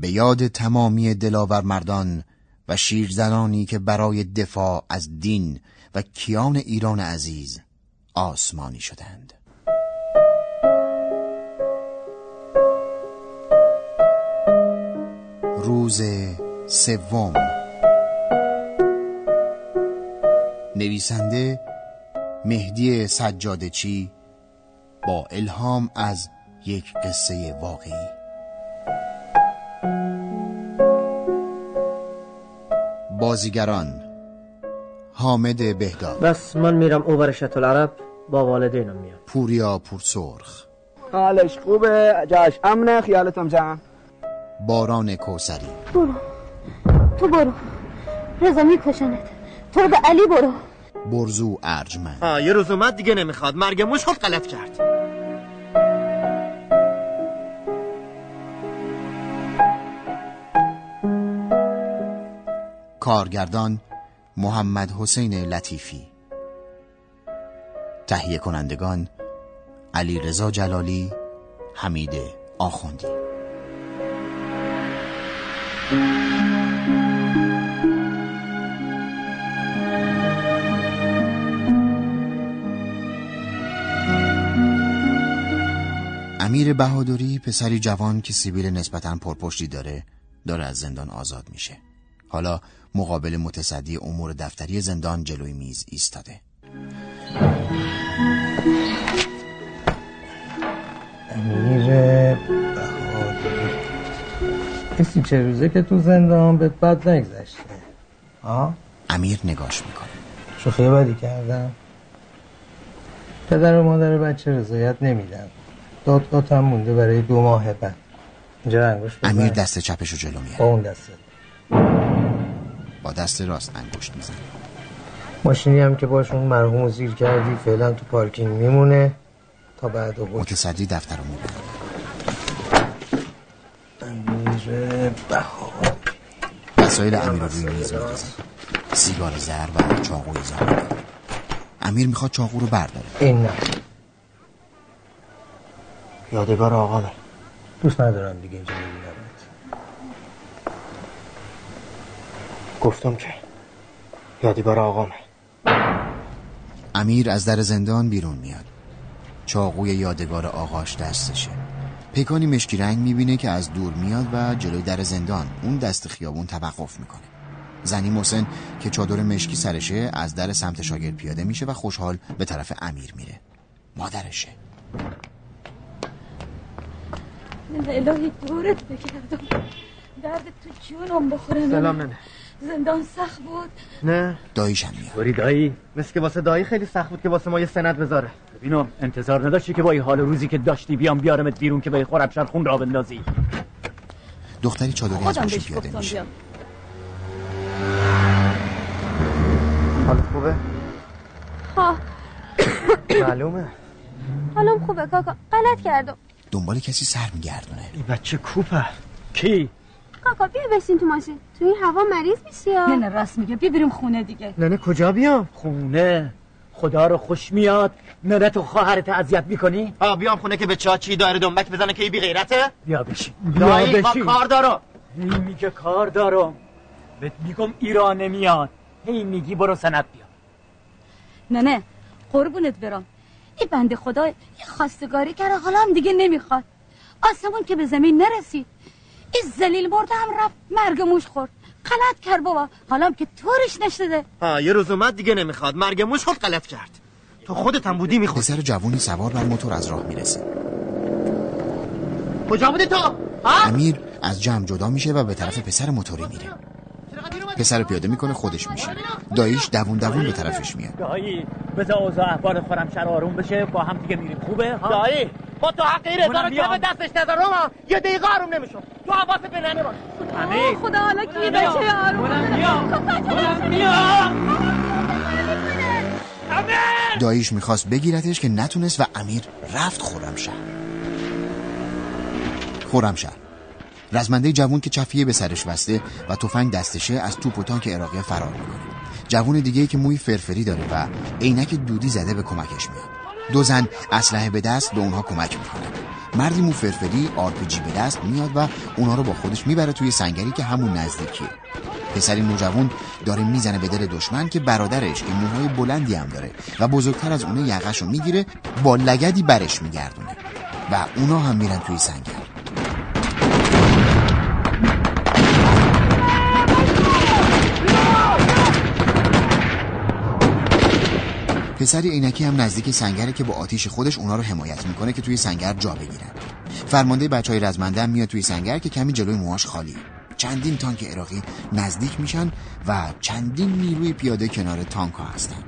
به یاد تمامی دلاور مردان و شیرزنانی که برای دفاع از دین و کیان ایران عزیز آسمانی شدند. روز سوم. نویسنده مهدی سجادچی با الهام از یک قصه واقعی. بازیگران. حامد بهداد. بس من میرم اوبر العرب با والدینم میام. پوریا پورسرخ. حالش خوبه؟ جاش امنه؟ خیالتم جمع؟ باران کوسری برو. تو برو. رضا میکشنت. تو رو به علی برو. برزو ارجمند. آه یه روز اومد دیگه نمی‌خواد. مرگ موش خود غلط کرد. کارگردان محمد حسین لطیفی. تهیه کنندگان علی رضا جلالی حمید آخوندی. امیر بهادری پسری جوان که سیبیل نسبتا پرپشتی داره داره از زندان آزاد میشه. حالا مقابل متصدی امور دفتری زندان جلوی میز ایستاده. امیر کسی چه روزه که تو زندان به بد نگذشته؟ آه؟ امیر نگاش می‌کنه. شوخی بدی کردم. پدر و مادر بچه رضایت نمیدن. دادگاه هم مونده برای دو ماه بعد. اینجا انگوش بزن امیر دست چپشو جلو با میاره اون دسته با دست راست انگشت می‌زنه. ماشینی هم که باشون مرحوم زیر کردی فعلا تو پارکینگ میمونه. تا بعد حکم متصدی دفتر رو امیر وسایل امیر رو روی میز میریزه سیگار زر و چاقوی زر امیر می‌خواد چاقو رو برداره. این نه. یادگار آقامه. دوست ندارم دیگه اینجا گفتم که یادگار آقامه امیر از در زندان بیرون میاد. چاقوی یادگار آقاش دستشه. پیکانی مشکی رنگ می‌بینه که از دور میاد و جلوی در زندان اون دست خیابون توقف می‌کنه. زنی محسن که چادر مشکی سرشه از در سمت شاگرد پیاده میشه و خوشحال به طرف امیر میره. مادرشه. الهی دورت بگردم. درد تو جونم بخوره. سلام ننه. زندان سخت بود. نه. داییشم میاد. بری دایی. مثل که واسه دایی خیلی سخت بود که واسه ما یه سند بذاره. ببینم انتظار نداشتی که با این حال روزی که داشتی بیام بیارمت بیرون که به خوربشر خون را بندازی؟ دختری چادری از ماشین پیاده میشه. حالت خوبه؟ ها. معلومه. حالم خوبه کاکا. غلط کردم. دنبال کسی سر میگردونه. این بچه کوپه. کی؟ کاکا بیا بسین تو ماشین. تو این هوا مریض میشی نه نه راست میگه. بیا بریم خونه دیگه. ننه کجا بیام خونه. خدا رو خوش میاد. نره تو خواهرت اذیت می‌کنی؟ آ بیام خونه که به چاچی داره دنبک بزنه که ای بی غیرته. بیا بشین. بیا دایی ما بشین. کار دارم. هی میگه کار دارم. بهت میگم ایران نمیاد هی میگی برو سند بیا. نه نه قربونت برم. این بنده خدا یه خواستگاری کرده حالا هم دیگه نمی‌خواد. آسمون که به زمین نرسید. این زلیل مرده هم رفت مرگ موش خورد غلط کرد بابا حالا هم که طورش نشده آ یه روز اومد دیگه نمی‌خواد مرگ موش خود غلط کرد تو خودت هم بودی می‌خواد پسر جوونی سوار بر موتور از راه می‌رسه کجا بودی تو ها امیر از جمع جدا میشه و به طرف پسر موتوری میره پسر پیاده می‌کنه خودش میشه داییش دوون دوون به طرفش میاد. دایی بذار اوضاع احوال خورم شر آروم بشه با هم دیگه میریم. خوبه؟ ها؟ دایی با تو حق این رو. که به دستش نذارم ها. یه دقیقه آروم نمیشم تو حواست به ننه باش. خدا حالا کی. بشه آروم؟ بیا. داییش می‌خواست بگیرتش که نتونست و امیر رفت خرمشهر. خرمشهر. رزمنده جوون که چفیه به سرش بسته و تفنگ دستشه از توپ و تانک عراقی فرار می‌کنه. جوون دیگه که موی فرفری داره و عینک دودی زده به کمکش میاد. دو زن اسلحه به دست به اونها کمک می‌کنن مردی مو فرفری آرپیجی به دست میاد و اونها رو با خودش می‌بره توی سنگری که همون نزدیکیه. پسری نوجوان داره می‌زنه به دل دشمن که برادرش که موهای بلندی هم داره و بزرگتر از اونه یقش رو می‌گیره با لگدی برش میگردونه و اونا هم میرن توی سنگر. پسری عینکی هم نزدیک سنگره که با آتیش خودش اونا رو حمایت می‌کنه که توی سنگر جا بگیرن. فرمانده بچه های رزمنده هم میاد توی سنگر که کمی جلوی موهاش خالی. چندین تانک عراقی نزدیک میشن و چندین نیروی پیاده کنار تانک ها هستن.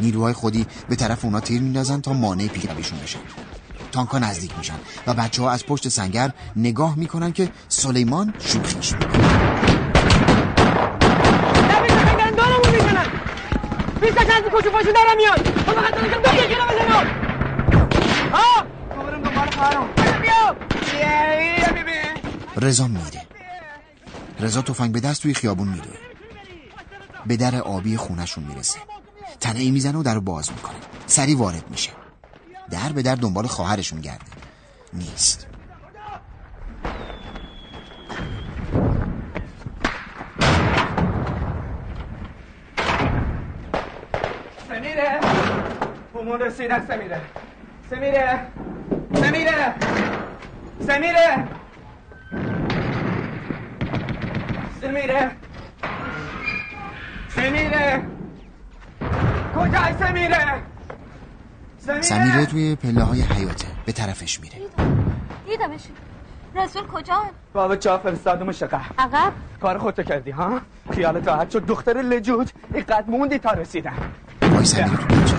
نیروهای خودی به طرف اونا تیر میندازن تا مانع پیرویشون بشن. تانک ها نزدیک میشن و بچه ها از پشت سنگر نگاه می‌کنن که سلیمان شوخیش می‌کنه. بیستش از کوچو پاشون دارم میاد تو فقط دارم دو یکی رو بزنم ها برم دنبال خواهرم بیا رضا میره رضا تفنگ به دست توی خیابون میره به در آبی خونشون می‌رسه. تنه ای می‌زنه و در رو باز می‌کنه. سری وارد میشه. در به در دنبال خواهرش میگرده نیست سمیره همون رسیدن سمیره سمیره سمیره سمیره سمیره سمیره کجای سمیره سمیره توی پله های حیاته به طرفش میره. دیدمش. رسول کجا بابا چا فرستادم شقه عقب. کار خودتو کردی ها؟ خیالت راحت شد دختر لجوج اینقدر موندی تا رسیدن وای سمیره تو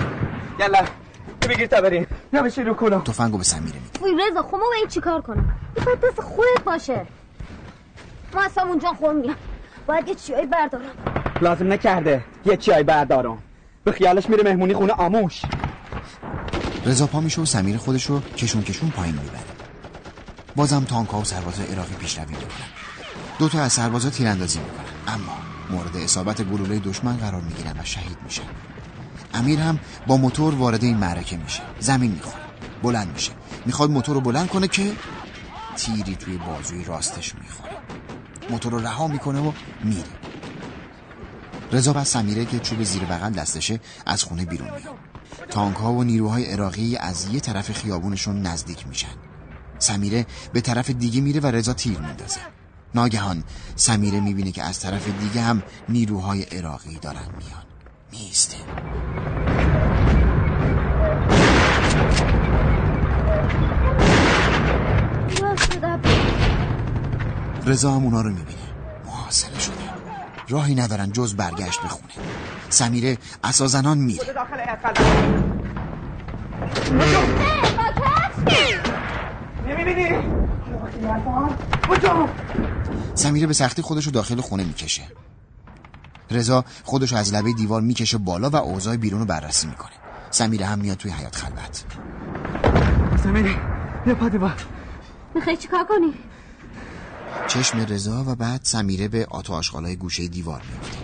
یلا بگیر تا بریم. بشی رو کنم تفنگو به سمیره میده وی رضا خب ما به این چیکار کنم این باید دست خودت باشه. ما اصلا اونجا خور میام باید یه چیایی بردارم. لازم نکرده. یه چیای بردارم. به خیالش میره مهمونی خونه آموش. رضا پا میشه و سمیر خودش رو کشون کشون پایین می‌بره. بازم تانک ها و سربازای عراقی پیشروی می‌کنن دو تا از سربازا تیراندازی می‌کنن. اما مورد اصابت گلوله دشمن قرار می‌گیرن و شهید میشن. امیر هم با موتور وارد این معرکه میشه. زمین می‌خوره. بلند میشه. می‌خواد موتور رو بلند کنه که تیری توی بازوی راستش می‌خوره. موتور رو رها می‌کنه و میره. رضا و سمیره که چوب زیر بغل دستشه از خونه بیرون میاد تانک ها و نیروهای عراقی از یه طرف خیابونشون نزدیک میشن. سمیره به طرف دیگه میره و رضا تیر میندازه. ناگهان سمیره می‌بینه که از طرف دیگه هم نیروهای عراقی دارن میان. میسته رضا هم اونا رو می‌بینه. محاصره شده. راهی ندارن جز برگشت به خونه سمیره اسازنان میره. سمیره به سختی خودش رو داخل خونه می‌کشه. رضا خودش رو از لبه دیوار می‌کشه بالا و اوضاع بیرون رو بررسی می‌کنه. سمیره هم میاد توی حیات خلوت. سمیره یه پا دیوار می‌خوای چیکار کنی؟ چشم رضا و بعد سمیره به آتو آشغالای گوشه دیوار میفته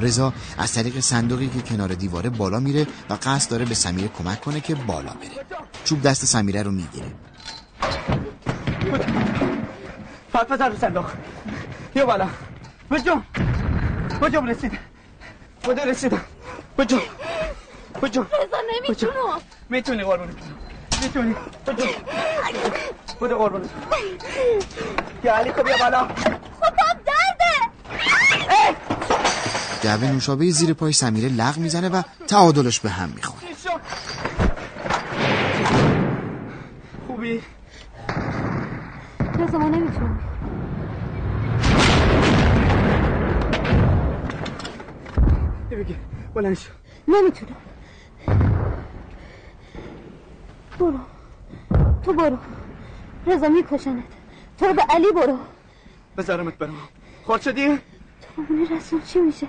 رضا از طریق صندوقی که کنار دیواره بالا میره و قصد داره به سمیره کمک کنه که بالا بره. چوب دست سمیره رو می‌گیره. پاک بزن رو صندوق. یه بالا. بجو. بجو رسید بجو رسیدم؟ بجو بجو رضا نمی‌تونم. می‌تونی قربونت می‌تونی. بجو بجو قربونت. یا علی خب یه بالا. خودم درده. جعبه نوشابه زیر پای سمیره لغ می‌زنه و تعادلش به هم می‌خوره. خوبی؟ رضا ما نمی‌تونم بگیر بلند شو. نمی‌تونم. برو. تو برو. رضا میکشنت. تو به علی برو. بذارمت برم. خورد شدی؟ ببینی رسول چی میشه؟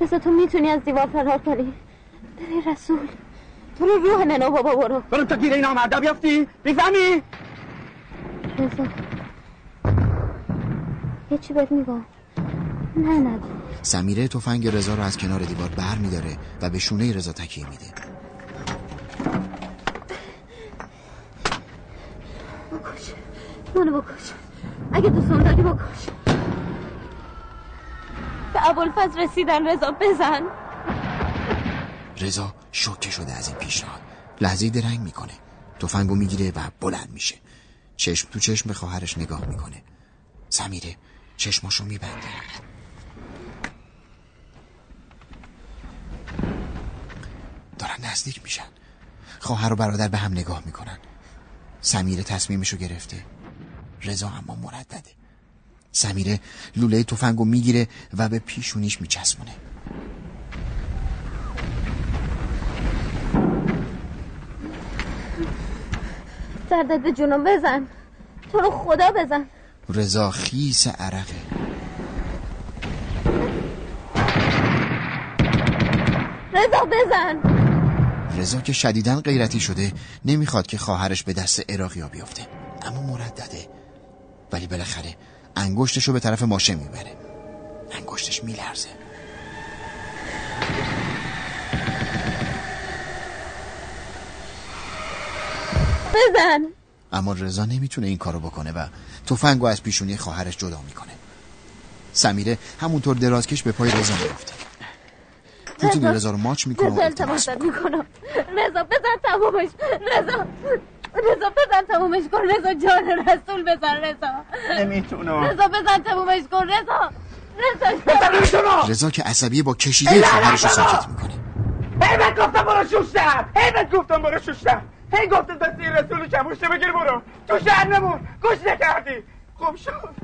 رضا تو می‌تونی از دیوار فرار کنی؟ ببین رسول. تو رو روح ننا بابا برو. برم تا گیر این آمرده بیافتی؟ می‌فهمی؟ رضا. یه چی بهت میگم؟ نه نگو سمیره تفنگ رضا رو از کنار دیوار بر میداره و به شونه رضا تکیه میده. بکش. منو بکش. اگه دوستان داری بکش. به ابوالفضل رسیدن رضا بزن. رضا شوکه شده از این پیشنهاد. لحظه درنگ می‌کنه. تفنگو می‌گیره و بلند میشه. چشم تو چشم به خواهرش نگاه می‌کنه. سمیره چشماشو میبنده. دارن نزدیک میشن. خواهر و برادر به هم نگاه می‌کنن. سمیره تصمیمشو گرفته. رضا اما مردده. سمیره لوله تفنگو می‌گیره و به پیشونیش میچسبونه. سردت به جونم بزن. تو رو خدا بزن. رضا خیس عرقه. رضا بزن. رضا که شدیدن غیرتی شده نمی‌خواد که خواهرش به دست ها بیفته اما مردده. ولی بالاخره انگشتشو به طرف ماشه می‌بره. انگشتش میلرزه. بزن. اما رضا نمی‌تونه این کارو بکنه و تفنگو از پیشونی خواهرش جدا می‌کنه. سمیره همونطور درازکش به پای رضا میفته پوتین رضا رو ماچ می‌کنه و التماس می‌کنم. رضا بزن تمامش رضا رضا بزن تمومش کن. رضا جان رسول بزن رضا. نمی‌تونم. رضا بزن تمومش کن. رضا رضا رضا که عصبی با کشیده خواهرش رو ساکت می‌کنه. هی گفتم برو شوشتم هی گفتم برو شوشتم هی گفتم دست این رسول کموشته بگیر برو. تو شهر نمون گوش نکردی. خوب شد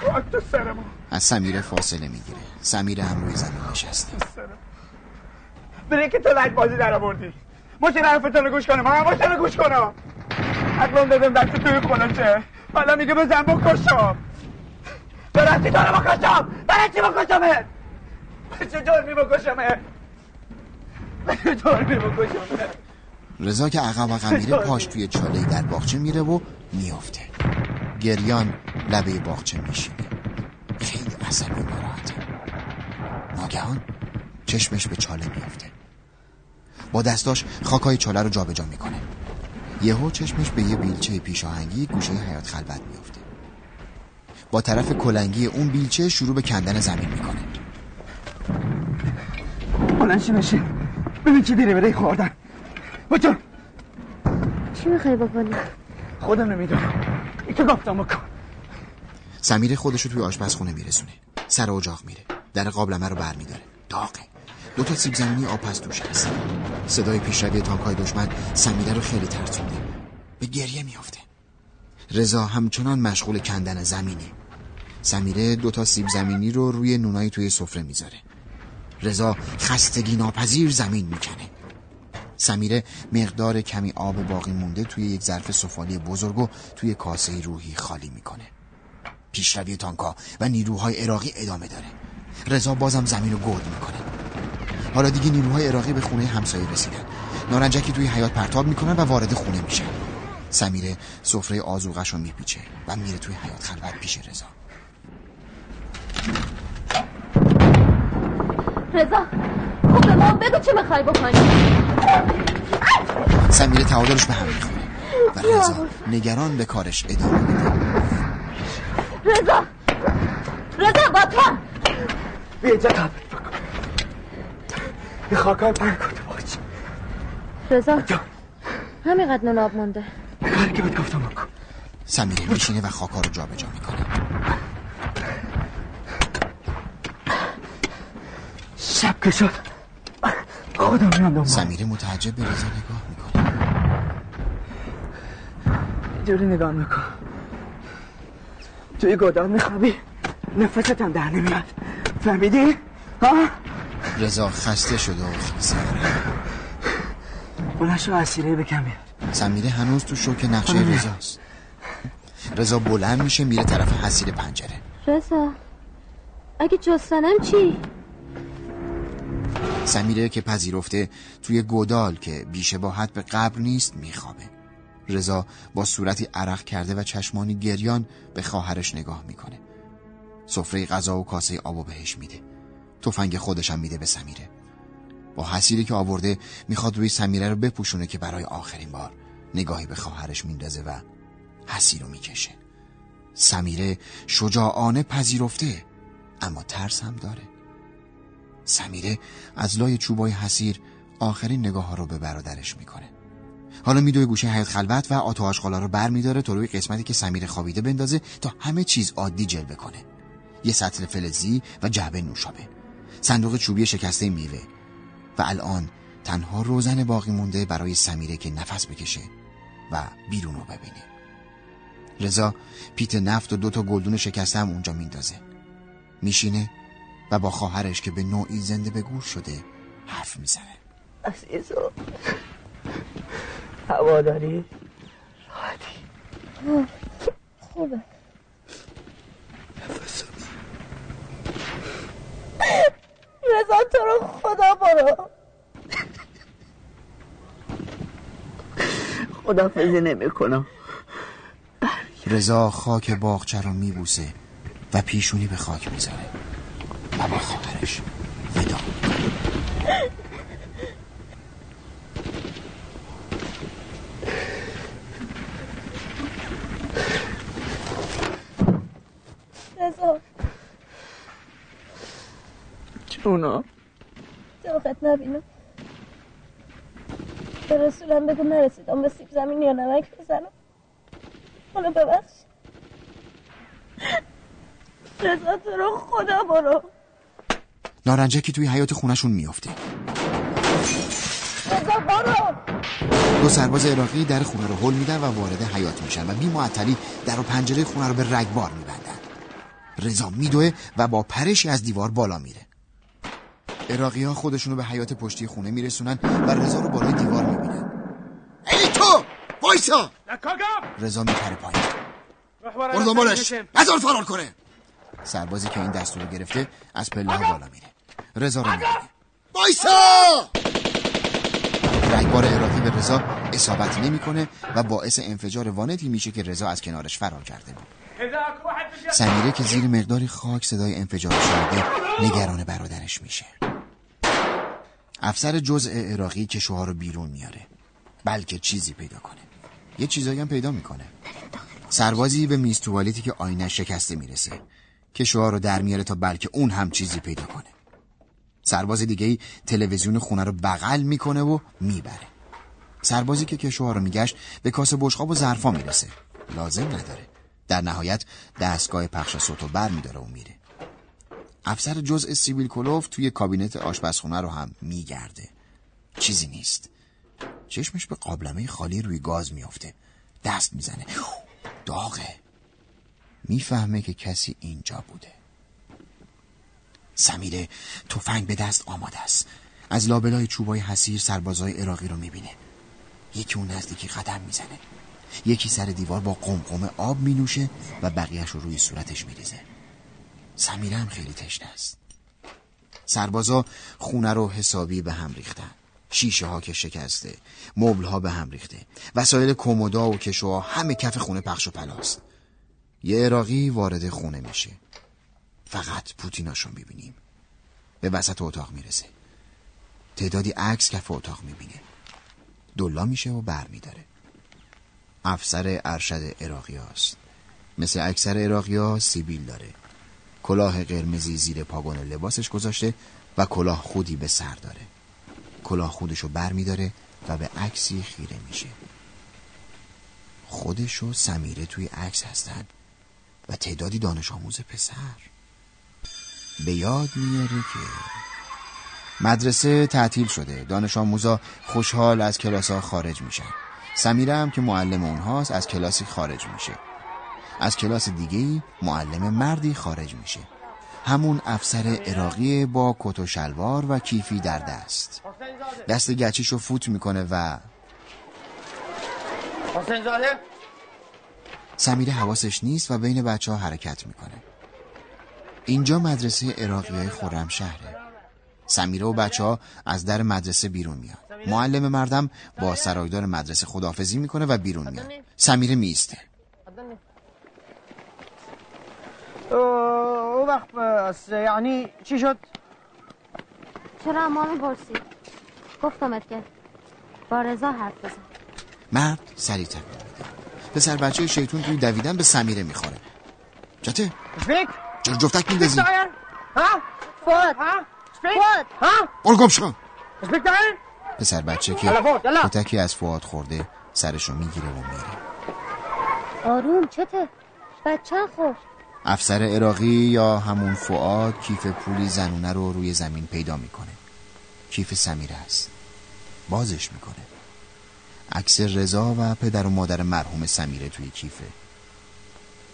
خواهد تو سرمون. از سمیره فاصله می‌گیره. سمیره هم روی زمین نشسته. بره که تو لک بازی در آوردی. ماشین حرفتون رو گوش کنم من ماشین رو گوش کنم اقلام دادم دست توی خونه چه حالا میگه بزن بکشم. برای چی تو رو بکشم. برای چی بکشمه؟ چه جرمی بکشمه؟ چه جرمی بکشمه؟ رضا که عقب عقب میره پاش توی چاله در باغچه میره و میافته. گریان لبه باغچه میشینه. خیلی عصبی ناراحته ناگهان چشمش به چاله میافته با دستاش خاکای چاله رو جابجا می‌کنه. یهو چشمش به یه بیلچه پیشاهنگی گوشه حیات خلوت میافته. با طرف کلنگی اون بیلچه شروع به کندن زمین می‌کنه. بلنشی بشین ببین چی دیره بده خوردن. بچون چی می‌خوای بکنی؟ خودم نمی‌دونم. ای تو گفتم بکن. سمیر خودشو توی آشپزخونه میرسونه. سر اجاق میره. در قابلمه رو بر میداره داغه. دو تا سیب زمینی آب از دوش هست صدای پیشروی تانکای دشمن سمیره رو خیلی ترسونده به گریه میافته. رضا همچنان مشغول کندن زمینه. سمیره دو تا سیب زمینی رو روی نونای توی سفره می‌ذاره. رضا خستگی ناپذیر زمین می‌کنه. سمیره مقدار کمی آب باقی مونده توی یک ظرف سفالی بزرگ و توی کاسه روحی خالی می‌کنه. پیشروی تانکا و نیروهای عراقی ادامه داره. رضا بازم زمین رو گرد می‌کنه. حالا دیگه نیروهای عراقی به خونه همسایه رسیدن. نارنجکی توی حیات پرتاب می‌کنن و وارد خونه میشن سمیره سفره آزوغش رو میپیچه و میره توی حیات خلوت پیش رضا. رضا خب به ما بگو چه می‌خوای بکنی؟ سمیره تعادلش به هم می‌خوره و رضا نگران به کارش ادامه میده. رضا رضا با تو. بیا اینجا یه خاکای پر کن باش. رضا؟ همینقدر نون آب مونده. کاری که بهت گفتم بکن. سمیره میشینه و خاکا رو جابجا می‌کنه. شب که شد. خودم میام دنبال. سمیره متعجب به رضا نگاه می‌کنه. جوری نگاه میکن. توی گودام میخوابی. نفست هم در نمیاد. فهمیدی؟ ها؟ رضا خسته شده و خیزه بلنشو اسیره بکن بیاد. سمیره هنوز تو شوک نقشه رضاست. رضا بلند میشه میره طرف حسیر پنجره. رضا اگه جستنم چی؟ سمیره که پذیرفته توی گودال که بیشباهت به قبر نیست میخوابه. رضا با صورتی عرق کرده و چشمانی گریان به خواهرش نگاه می‌کنه. سفره غذا و کاسه آب و بهش میده. تفنگ خودشم میده به سمیره. با حسیری که آورده می‌خواد روی سمیره رو بپوشونه که برای آخرین بار نگاهی به خواهرش میندازه و حسیر رو می‌کشه. سمیره شجاعانه پذیرفته اما ترس هم داره. سمیره از لای چوبای حسیر آخرین نگاه ها رو به برادرش می‌کنه. حالا میدوه گوشه حیات خلوت و آتو آشغالا رو بر میداره تا روی قسمتی که سمیر خوابیده بندازه تا همه چیز عادی جلوه کنه. یه سطل فلزی و جعبه نوشابه. صندوق چوبی شکسته میوه. و الان تنها روزن باقی مونده برای سمیره که نفس بکشه و بیرون رو ببینه. رضا پیت نفت و دوتا گلدون شکسته هم اونجا میندازه. میشینه و با خواهرش که به نوعی زنده به گور شده حرف می‌زنه. عزیزو هواداری راحتی. خوبه. رضا تو رو خدا برو. خدافزی نمی کنم. رضا خاک باغچه رو میبوسه و پیشونی به خاک می‌ذاره و با خواهرش ودا رضا چونا داغت نبینم؟ به رسولم بگو نرسیدم به سیب زمین یا نمک بزنم. حالا ببخش. رضا تو رو خدا برو. نارنجکی توی حیات خونشون میافته. رضا برو. دو سرباز عراقی در خونه رو هل میدن و وارد حیات میشن و بی معطلی در و پنجره خونه رو به رگبار میبندن. رضا میدوه و با پرشی از دیوار بالا میره. عراقی ها خودشونو به حیات پشتی خونه میرسونن و رضا رو بالای دیوار می‌بینن. ای تو! وایسا! رضا میپره پایین. برو دنبالش. نزار فرار کنه. سربازی که این دستور رو گرفته از پله ها بالا میره. رضا رو می‌بینه. وایسا! رگبار عراقی به رضا اصابت نمی‌کنه و باعث انفجار وانتی میشه که رضا از کنارش فرار کرده بود. سمیره که زیر مقداری خاک صدای انفجار شده نگران برادرش میشه. افسر جزء عراقی که شوها رو بیرون میاره. بلکه چیزی پیدا کنه. یه چیزایی هم پیدا می‌کنه. سربازی به میز توالیتی که آینه شکسته می‌رسه. که شوها رو در میاره تا بلکه اون هم چیزی پیدا کنه. سرباز دیگه ای تلویزیون خونه رو بغل می‌کنه و می‌بره. سربازی که کشوها رو میگشت به کاسه بشقاب و ظرفا می‌رسه. لازم نداره. در نهایت دستگاه پخش صوت و بر و میره. افسر جزء سیبیل کلوف توی کابینت آشپزخونه رو هم میگرده. چیزی نیست. چشمش به قابلمه خالی روی گاز میافته. دست می‌زنه. داغه. می‌فهمه که کسی اینجا بوده. سمیره تفنگ به دست آماده است. از لابلای چوبای حسیر سربازای عراقی رو می‌بینه. یکی اون نزدیکی قدم می‌زنه. یکی سر دیوار با قمقم آب مینوشه و بقیهش رو روی صورتش میریزه. سمیره هم خیلی تشنه است. سربازا خونه رو حسابی به هم ریختن. شیشه ها که شکسته مبل ها به هم ریخته. وسایل کمودا و کشوها همه کف خونه پخش و پلاست یه عراقی وارد خونه میشه. فقط پوتیناشون می‌بینیم. به وسط اتاق می‌رسه. تعدادی عکس کف اتاق می‌بینه. دلا میشه و بر میداره. افسر ارشد عراقی هاست. مثل اکثر عراقی ها سیبیل داره. کلاه قرمزی زیر پاگون لباسش گذاشته و کلاه خودی به سر داره. کلاه خودشو بر میداره و به عکسی خیره میشه. خودش و سمیره توی عکس هستن و تعدادی دانش آموز پسر. به یاد میاره که مدرسه تعطیل شده. دانش آموزا خوشحال از کلاس ها خارج میشن. سمیره هم که معلم اونهاست از کلاسی خارج میشه. از کلاس دیگه معلم مردی خارج میشه. همون افسر عراقی با کت و شلوار و کیفی در دست. دست گچیشو فوت می‌کنه و حسین زاده سمیره حواسش نیست و بین بچه ها حرکت می‌کنه. اینجا مدرسه عراقی های خورم شهره. سمیره و بچه ها از در مدرسه بیرون میاد معلم مردم با سرایدار مدرسه خداحافظی می‌کنه و بیرون میاد سمیره میسته او وقت بس یعنی چی شد؟ چرا اما می‌پرسی گفتمت که با رضا حرف بزن مرد سریع میده پسر بچه شیطون توی دویدن به سمیره می‌خوره چته Speak. چرا جفتک. Ha? فواد Ha? Speak. فواد Ha? برو گم شو. پسر بچه که. کتکی از فواد خورده سرشو می‌گیره و میره آروم چته بچه خورد افسر عراقی یا همون فواد کیف پولی زنونه رو روی زمین پیدا می‌کنه. کیف سمیره است. بازش می‌کنه. عکس رضا و پدر و مادر مرحوم سمیره توی کیفه.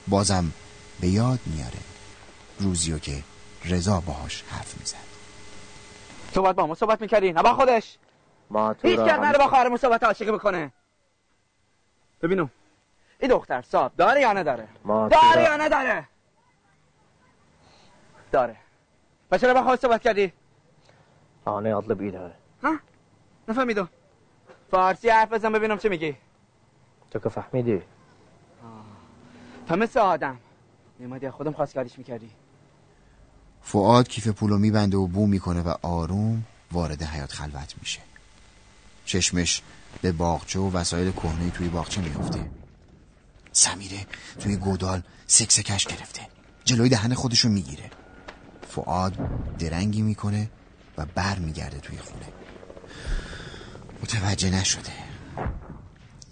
بازم به یاد میاره. روزیو که رضا باهاش حرف می‌زد. تو باید با ما صحبت می‌کردی؟ نه با خودش. ما هیچ کرد نره با خواهرمون صحبت عاشقی بکنه. ببینو. این دختر صاحب داره یا نداره؟ داره یا نداره؟ داره. و چرا با خواهر صحبت کردی؟ آنه adlı بیداره ها؟ نفهمیدم. فارسی حرف بزن ببینم چه میگی. تو که فهمیدی. تو مثل آدم. نمادی خودم خواستگاریش می‌کردی. فواد کیف پولو میبنده و بو می‌کنه و آروم وارد حیات خلوت میشه. چشمش به باغچه و وسایل کهنه توی باغچه میفته سمیره توی گودال سکسکش گرفته. جلوی دهن خودشو می‌گیره. فعاد درنگی می‌کنه و بر میگرده توی خونه. متوجه نشده.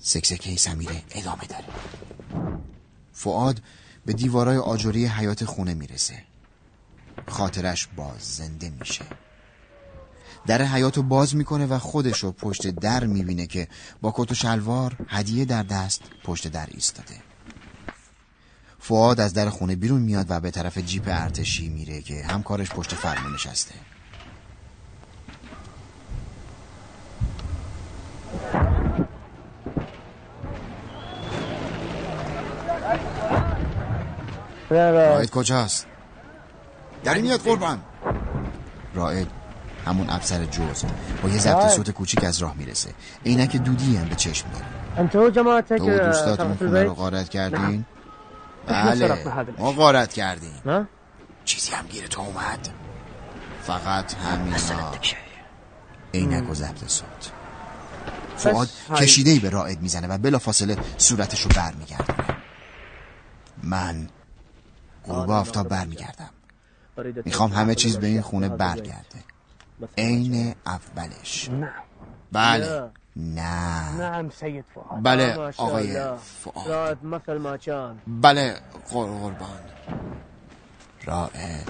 سکسکه سمیره ادامه داره. فعاد به دیوارای آجوری حیات خونه می‌رسه. خاطرش باز زنده میشه. در حیاتو باز می‌کنه و خودشو پشت در می‌بینه که با کت و شلوار هدیه در دست پشت در ایستاده. فواد از در خونه بیرون میاد و به طرف جیپ ارتشی میره که همکارش پشت فرمون نشسته. رائد کجاست؟ داری میاد قربان. رائد همون افسر جز با یه ضبط صوت کوچیک از راه می‌رسه. عینک دودی هم به چشم داره. تو و دوستاتون خونه رو غارت کردین؟ بله. ما غارت کردیم. نه؟ چیزی هم گیر تو اومد. فقط همینا. عینک و ضبط صوت فعاد کشیده به رائد می‌زنه و بلا فاصله صورتش رو بر میگردونه من غروب آفتاب بر میگردم می‌خوام همه چیز به این خونه برگرده. عین اولش. بله. نه. نعم سید فؤاد. بله آقای. فعاد رائد مثل ما كان بله قر- قربان. رائد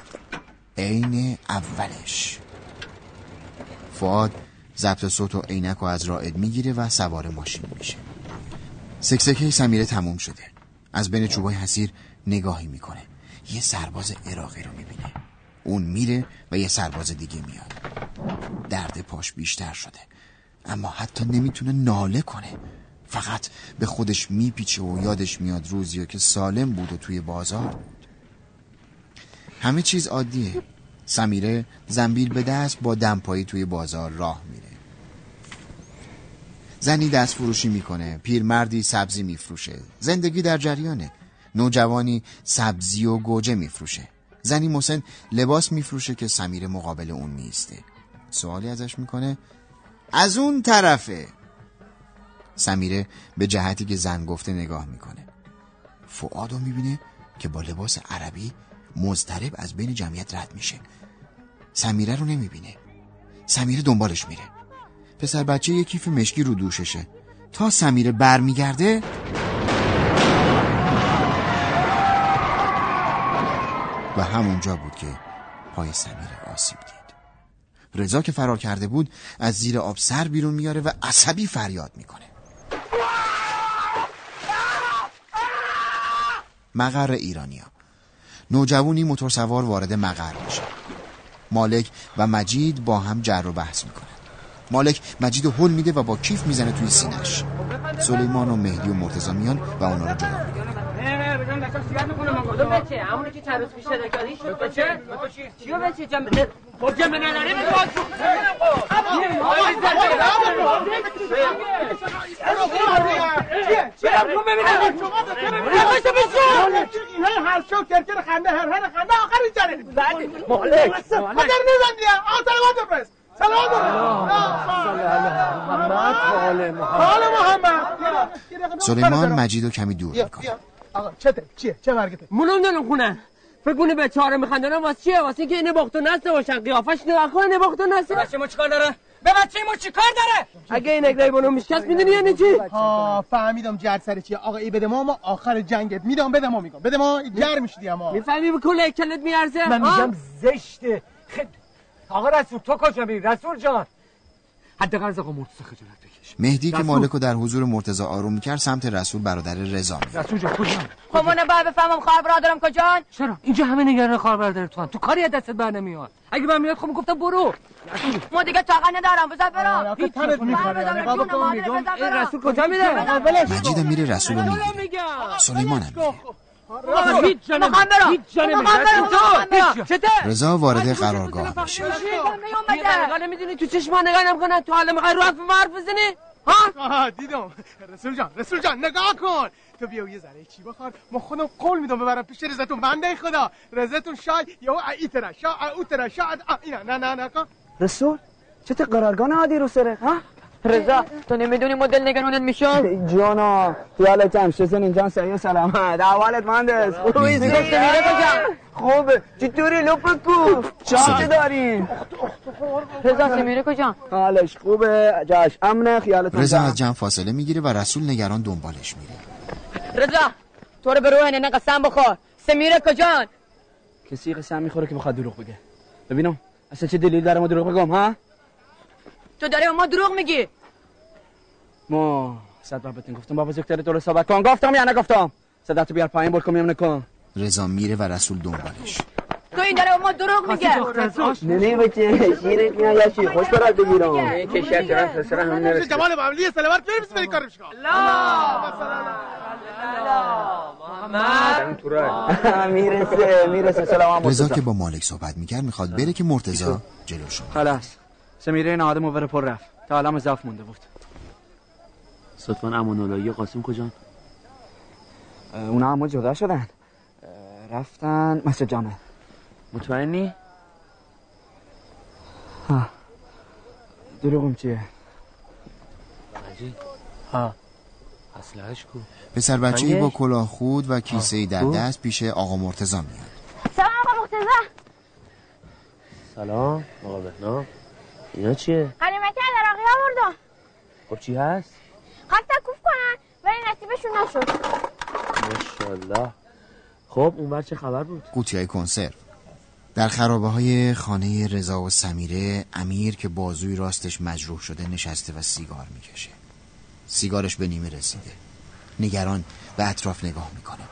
عین اولش. فعاد ضبط صوت و عینک رو از رائد می‌گیره و سوار ماشین میشه. سکسکه سمیره تموم شده. از بین چوبای حسیر نگاهی می‌کنه. یه سرباز عراقی رو می‌بینه. اون میره و یه سرباز دیگه میاد. درد پاش بیشتر شده. اما حتی نمی‌تونه ناله کنه. فقط به خودش میپیچه و یادش میاد روزی که سالم بود و توی بازار. بود همه چیز عادیه. سمیره زنبیل به دست با دمپایی توی بازار راه میره. زنی دست فروشی می‌کنه پیرمردی سبزی میفروشه. زندگی در جریانه. نوجوانی سبزی و گوجه میفروشه. زنی مسن لباس میفروشه که سمیره مقابل اون میسته سوالی ازش می‌کنه از اون طرفه. سمیره به جهتی که زن گفته نگاه می‌کنه. فعادو می‌بینه که با لباس عربی مضطرب از بین جمعیت رد میشه. سمیره رو نمی‌بینه. سمیره دنبالش میره. پسر بچه یه کیف مشکی رو دوششه. تا سمیره برمیگرده و همونجا بود که پای سمیره آسیب دید. رضا که فرار کرده بود از زیر آب سر بیرون میاره و عصبی فریاد می‌کنه. مقر ایرانیا. نوجوانی موتورسوار وارد مقر میشه. مالک و مجید با هم جر و بحث می‌کنن. مالک مجید رو هل میده و با کیف می‌زنه توی سینش سلیمان و مهدی و مرتضی میان و اونا رو جدا بچه که چند روز پیش شد بچه چیو بچه خب بگو محمد سلیمان مجید رو کمی دور می‌کنه آقا چته؟ چیه؟ چه مرگته مولون دلم خونه. فکر چهاره میخندن. واسه چیه؟ واسه اینکه اینه باختو نسته باشن. قیافش نگاه کن اینه باختو نسته بچه ما چیکار داره؟ به بچه ما چیکار داره؟ اگه این اگرای بانو میشکست می‌دونی یعنی چی؟ ها فهمیدم جرد سر چیه. آقا ای بده ما ما آخر جنگت. میدم بده ما میگم. بده ما جر می‌شدی اما. می‌فهمی به کل کلت میارزه؟ من میگم زشته خد... آقا رسول تو کجا میری؟ رسول جان. حداقل از آقا مرتضی خجالت مهدی که. مالک رو در حضور مرتضی آروم می‌کرد سمت رسول برادر رضا. رسول جان کجا؟ خب اونو باید بفهمم خواهر برادرم کجان چرا؟ اینجا همه نگران خواهر برادر تو. تو کاری از دستت بر نمیاد. اگه من میاد خب گفتم برو. ما دیگه طاقت ندارم. بذار برم تنت می‌خوره. رسول کجا میره؟ مجیدم میره رسول رو می‌گیره سلیمان هم رضا وارد قرارگاه میشه نمی‌دونی تو چشم نگاه نمی‌کنن؟ تو حالا می‌خوای رو حرف حرف بزنی؟ ها؟ آها دیدم. رسول جان رسول جان نگاه کن. تو بیا و یه ذره چی بخور ما خودم قول میدم ببرم پیش رزتون بنده خدا. رزتون شاید یا ای ترا شا او ترا شاید اینا. نه نه نه کن رسول چه قرارگاه عادی رو سره ها؟ رضا تو نمی‌دونی مدل نگرانت میشم جانا هم شسن اینجا سعی و سلامت. احوالت مهندس. خوبی؟ مهدی. سمیره کجا خوبه چطوری لپکو چاچه داری رضا سمیره کجا؟ حالش خوبه. جاش امنه خیالت رضا از جمع فاصله می‌گیره و رسول نگران دنبالش میره. رضا تو رو به روح ننه قسم بخور. سمیره کجان؟ کسی قسم می‌خوره که بخواد دروغ بگه. ببینم اصلا چه دلیل داره ما دروغ بگم ها؟ تو داری به ما دروغ میگی. ما صد بار بهتون گفتم با بزرگتر درست صحبت کن. گفتم یا نگفتم؟ صداتو بیار پایین بول کنم نکن رضا میره و رسول دنبالش. تو این داره به ما دروغ میگه. نه بچه شیرت میاد یا چی؟ خوش برات بگیرم. کشیت طرف سر هم چه جمال بابلی سلامت بریم بسم الله کارش کن. می‌رسه می‌رسه. سلام. رضا که با مالک صحبت می‌کرد می‌خواد بره که مرتضی جلوشون خلاص. سمیره این آدم اوور پر رفت. تا الان مزاف مونده بود. صدفا امان قاسم کجان؟ اونا اما جدا شدن. رفتن مسجد جامع. مطمئنی؟ ها. دروغم چیه؟ مجید ها. اصلهش کو پسر بچه با؟ کلاه خود و کیسه ای در. دست پیش آقا مرتضی میاد. سلام آقا مرتضی. سلام آقا بهنام. اینا چیه؟ قلیمک عراقی آوردم خب چی هست؟ خواستن کوف کنن ولی نصیبشون نشد. ماشاءالله. خب اونور چه خبر بود؟ قوطی های کنسرو. در خرابه های خانه رضا و سمیره امیر که بازوی راستش مجروح شده نشسته و سیگار می‌کشه. سیگارش به نیمه رسیده. نگران به اطراف نگاه می‌کنه.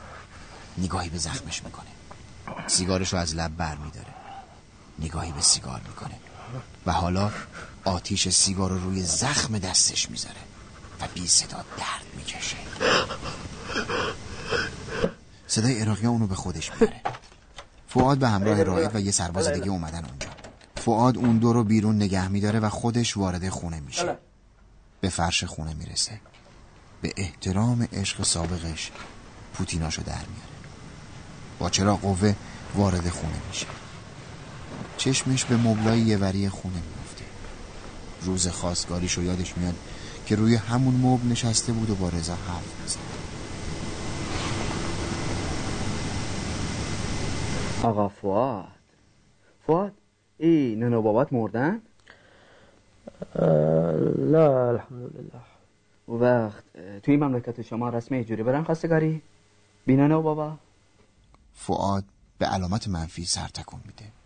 نگاهی به زخمش می‌کنه. سیگارش رو از لب بر میداره نگاهی به سیگار می‌کنه. و حالا آتیش سیگار رو روی زخم دستش می‌ذاره و بی صدا درد می‌کشه. صدای عراقی اونو به خودش می‌بره. فعاد به همراه رائد و یه سرباز دیگه اومدن اونجا. فعاد اون دو رو بیرون نگه میداره و خودش وارد خونه میشه. به فرش خونه می‌رسه. به احترام عشق سابقش پوتیناشو در میاره. با چرا قوه وارد خونه میشه. چشمش به مبلای یه وری خونه میفته روز خواستگاریشو یادش میاد که روی همون مبل نشسته بود و با رضا حرف می‌زد. آقا فواد فواد ای ننو بابات مردن؟ لا الحمدلله. و وقت توی مملکت شما رسمی جوری برن خواستگاری؟ بی ننو بابا. فعاد به علامت منفی سر تکون میده.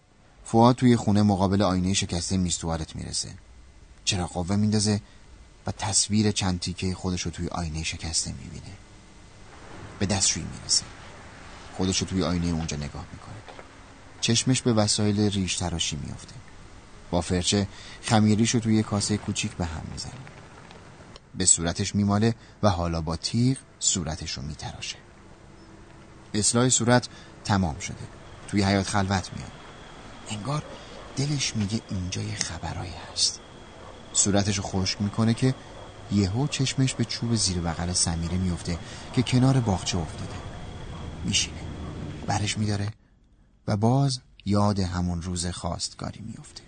فعاد توی خونه مقابل آینه شکسته میز توالت می‌رسه. چرا قوه میندازه و تصویر چند تیکه خودش توی آینه شکسته می‌بینه. به دستشویی می‌رسه. خودش رو توی آینه اونجا نگاه می‌کنه. چشمش به وسایل ریش تراشی میافته. با فرچه خمیریش رو توی کاسه کوچیک به هم می‌زنه. به صورتش میماله و حالا با تیغ صورتش میتراشه. اصلاح صورت تمام شده. توی حیات خلوت میاد. انگار دلش میگه اینجا یه خبرایی هست. صورتش رو خشک می‌کنه که یهو چشمش به چوب زیر بغل سمیره میفته که کنار باغچه افتاده. میشینه. برش میداره و باز یاد همون روز خواستگاری میفته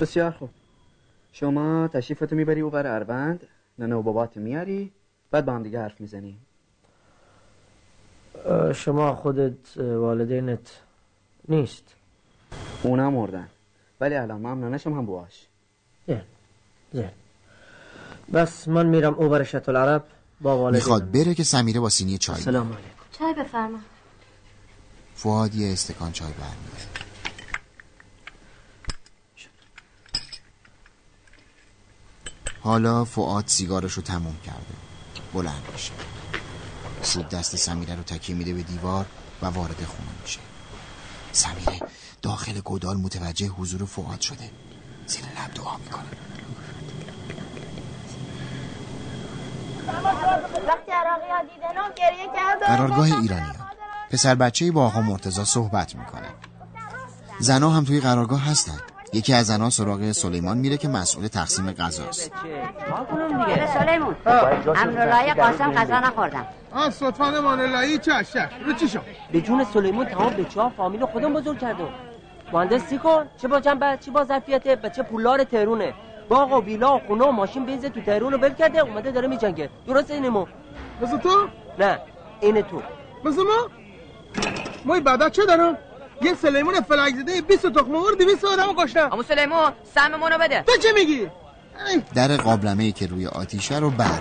بسیار خوب. شما تشریفتو می‌بری او بر اروند؟ ننه و بابات میاری بعد با هم دیگه حرف می‌زنیم. شما خودت والدینت نیست؟ اونا مردن ولی الان من ننشم هم بواش زین زین بس من میرم اوبر شط العرب با والدینم. می‌خواد بره که سمیره با سینی چای سلام علیکم. چای بفرما. فواد یه استکان چای برمیده حالا فواد سیگارش رو تموم کرده. بلند میشه. سیب دست سمیره رو تکیه میده به دیوار و وارد خونه میشه. سمیره داخل گودال متوجه حضور فواد شده. زیر لب دعا می‌کنه. قرارگاه ایرانی ها. پسر بچه با آقا مرتزا صحبت می‌کنه. زنا هم توی قرارگاه هستن. یکی از زنها سراغ سلیمان میره که مسئول تقسیم غذاست سلیمون امرالله قاسم غذا نخوردم. آه سلطان مانلایی چش چش رو چی شد؟ به جون سلیمون تمام بچه ها فامیل خودم بزرگ کردم مهندس کن چه با جنبه چه با ظرفیته بچه پولار تهرونه؟ باغ و ویلا و خونه و ماشین بنز تو تهرون رو بل کرده اومده داره میجنگه. درست اینمو مثل تو؟ نه این تو. مثل ما؟ ما بعدا چه دارم؟ یه سلیمون فلک زده 20 تخم مرغ 200 آدمو کشتم. امو سلیمون سهممونو بده. تو چه میگی؟ در قابلمه ای که روی آتیشه رو بر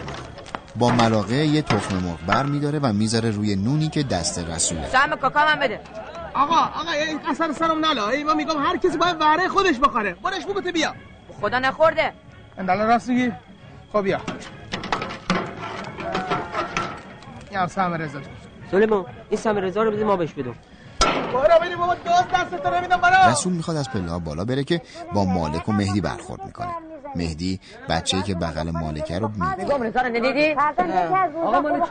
با ملاقه یه تخم مرغ بر میداره و می‌ذاره روی نونی که دست رسوله. سهم کاکا من بده. آقا آقا این اثر سرم نلا. ای من میگم هر کسی باید وره خودش بخوره. برش بگو بیا. خدا نخورده. اندالا راست میگی؟ خب بیا. یا سهم رضا. سلیمان این سهم رضا رو بده ما بهش بدم. برو بریم بابا دوست دست تو نمیدم برا رسول می‌خواد از پله ها بالا بره که با مالک و مهدی برخورد می‌کنه. مهدی بچه‌ای که بغل مالکه رو می‌بینه. نگاه رضا رو ندیدی؟ آقا مالک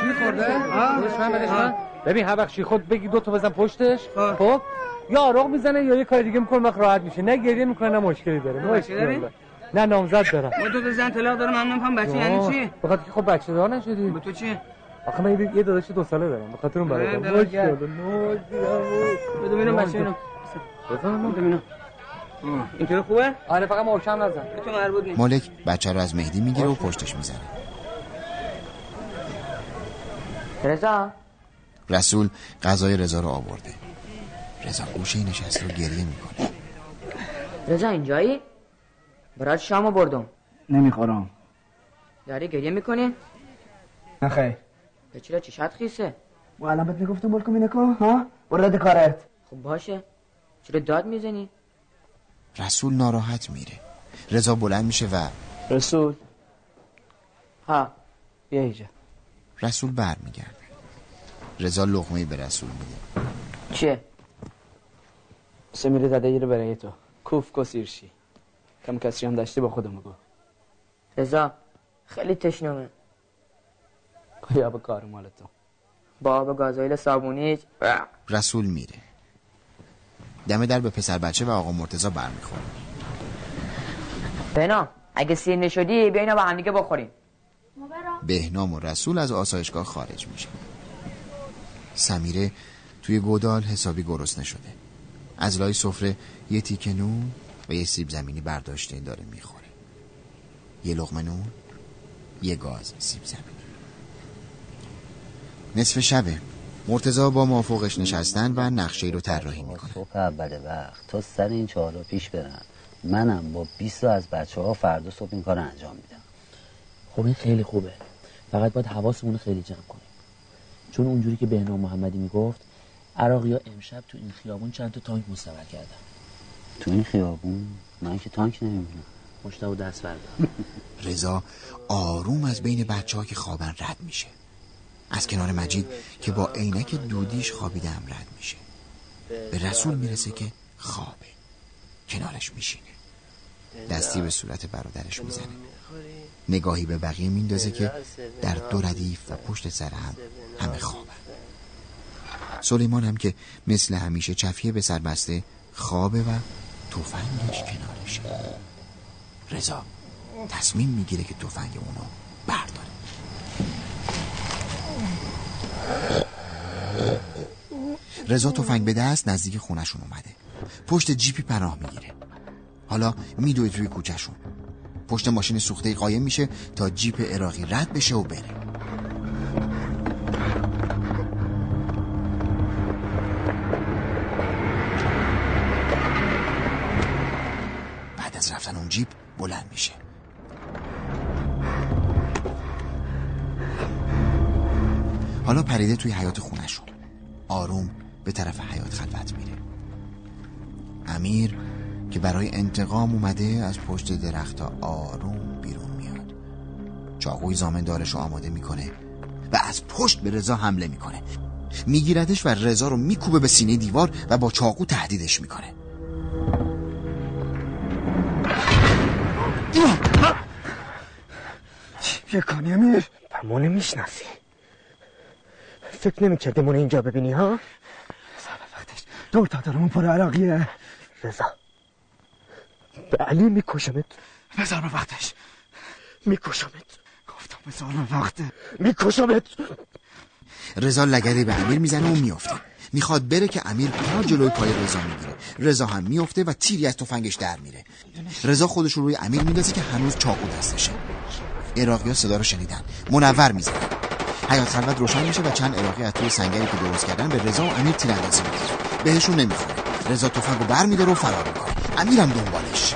چی خورده؟ ببین هر وقت چی خود بگی دو تا بزن پشتش. خب؟ یا آراغ می‌زنه یا یه کار دیگه می‌کنه وقت راحت میشه. نه گریه می‌کنه نه مشکلی داره. مشکلی داره. نه نامزد دارم. ما دو تا زن طلاق دارم من نمیفهم بچه یعنی چی؟ بخاطر که خب بچه دار نشدی. به تو چی؟ آخه من یه داداش دو ساله دارم بخاطر اون برادر. مشکل بده ببینم بچه اینو بزن ببینم اینطور خوبه؟ آره فقط محکم نزن. به تو مربوط نیست. مالک بچه رو از مهدی می‌گیره و پشتش می‌زنه. رضا؟ رسول غذای رضا رو آورده. رضا گوشه نشسته و گریه می‌کنه. رضا اینجایی؟ برات شامو بردم؟ نمی‌خورم. داری گریه می‌کنی؟ نه خیر به چرا چشات خیسه؟ و الان بهت می‌گفتم بول کن اینکو ها؟ برو کارت. خب باشه. چرا داد می‌زنی؟ رسول ناراحت میره. رضا بلند میشه و رسول. ها بیا اینجا. رسول بر میگرده رضا لغمه به رسول میده. چیه؟ سمیره داده رو برای تو. کوف کسیرشی کم کسی هم داشتی با خودم بگو. رضا خیلی تشنمه. یا به کار مال تو با آب گازوئیل صابونی رسول میره. دم در به پسر بچه و آقا مرتزا برمیخوره. بنا اگه سیر نشدی بیا اینا با هم دیگه بخوریم. بهنام و رسول از آسایشگاه خارج میشه. سمیره توی گودال حسابی گرسنه شده. از لای سفره یه تیکه نون و یه سیب زمینی برداشته داره می‌خوره. یه لغمه نون یه گاز سیب زمینی. نصف شبه. مرتزا با مافوقش نشستن و نقشه رو طراحی می‌کنه. صبح اول وقت تا سر این چهارا پیش برن. منم با 20 از بچه ها فردا صبح این کار انجام میدم. خب این خیلی خوبه. فقط باید حواسمون خیلی جمع کنیم. چون اونجوری که بهنام محمدی می‌گفت عراقی ها امشب تو این خیابون چند تا تانک مستقر کردن. تو این خیابون؟ من که تانک نمی‌بینم. مشته و دست فردا رضا آروم از بین بچه ها که خوابن رد میشه. از کنار مجید که با عینک دودیش خوابیده هم رد میشه. به رسول می‌رسه که خوابه. کنارش میشینه. دستی به صورت برادرش می‌زنه. نگاهی به بقیه میندازه که در دو ردیف و پشت سر هم همه خوابن. سلیمان هم که مثل همیشه چفیه به سر بسته خوابه و تفنگش کنارشه. رضا تصمیم می‌گیره که تفنگ اونو برداره. رضا تفنگ به دست نزدیک خونشون اومده. پشت جیپی پناه می‌گیره. حالا میدوید روی کوچهشون. پشت ماشین سوخته قایم میشه تا جیپ عراقی رد بشه و بره. بعد از رفتن اون جیپ بلند میشه. حالا پریده توی حیات خونشون آروم به طرف حیات خلوت میره. امیر که برای انتقام اومده از پشت درخت آروم بیرون میاد. چاقوی زامندارش رو آماده می‌کنه و از پشت به رضا حمله می‌کنه. میگیردش و رضا رو میکوبه به سینه دیوار و با چاقو تهدیدش می‌کنه. چی کنی امیر؟ همونه می‌شناسی فکر نمی کردی اینجا ببینی ها؟ وقتش. دور تا دارمون پر عراقیه رضا. به علی میکشمت. بذار به وقتش. میکشمت. گفتم بذار به وقته میکشمت. رضا لگدی به امیر می‌زنه و میافته. می‌خواد بره که امیر پا جلوی پای رضا می‌گیره. رضا هم میافته و تیری از تفنگش در میره. رضا خودش رو روی امیر میندازه که هنوز چاقو دستشه. عراقی صدا رو شنیدن. منور می‌زنن. حیات خلوت روشن میشه و چند عراقی از توی سنگری که درست کردن به رضا و امیر تیراندازی می‌کنه بهشون نمی‌خوره. رضا تفنگو برمیداره و فرار می‌کنه. امیرم دنبالش.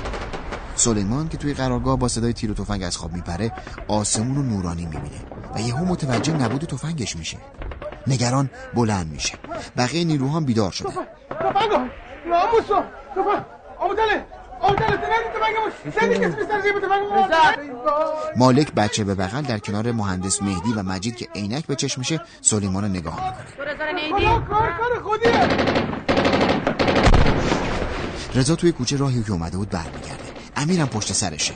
سلیمان که توی قرارگاه با صدای تیر و تفنگ از خواب میپره آسمون و نورانی می‌بینه و یهو متوجه نبود تفنگش میشه. نگران بلند میشه. بقیه نیروها بیدار شده تفنگو ناموسو تفنگ آمدله مالک بچه به بغل در کنار مهندس مهدی و مجید که عینک به چشمشه سلیمان رو نگاه می‌کنه. رضا توی کوچه راهی که اومده بود برمیگرده. امیرم پشت سرشه.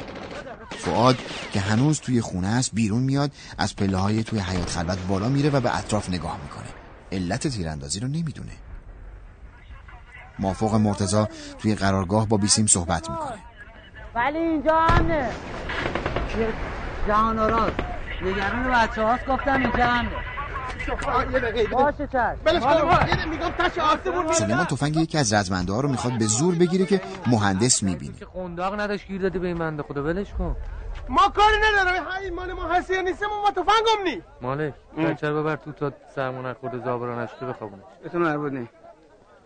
فعاد که هنوز توی خونه است بیرون میاد از پله های توی حیات خلوت بالا میره و به اطراف نگاه می‌کنه. علت تیراندازی رو نمی‌دونه. مافوق مرتزا توی قرارگاه با بیسیم صحبت می‌کنه. ولی اینجا امنه جهان آراز نگران بچه هاست گفتم اینجا امنه سلیمان تفنگ یکی از رزمنده ها رو می‌خواد به زور بگیره که مهندس می‌بینه. که خنداق نداشت گیر دادی به این بنده خدا. ولش کن. ما کاری ندارم. های مال ما هستی یا نیستم ما تفنگم نی. مالک بچه رو ببر تو تا سرمون خود زابرانش که بخوابونه به تو مربوط نی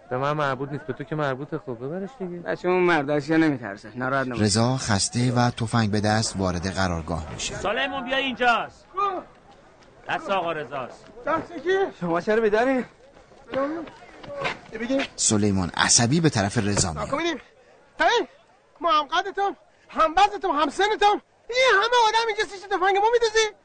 به من مربوط نیست. به تو که مربوطه خب ببرش دیگه. بچه اون مرداشی نمیترسه. ناراحت نباش رضا خسته و تفنگ به دست وارد قرارگاه میشه. سلیمون بیا اینجاست. دست آقا رضاست. شما چرا بیداری؟ سلیمان عصبی به طرف رضا میاد. ببینیم هی ما هم قدتم هم بزتم هم سنتم این همه آدم اینجا سیش تفنگ ما میدازی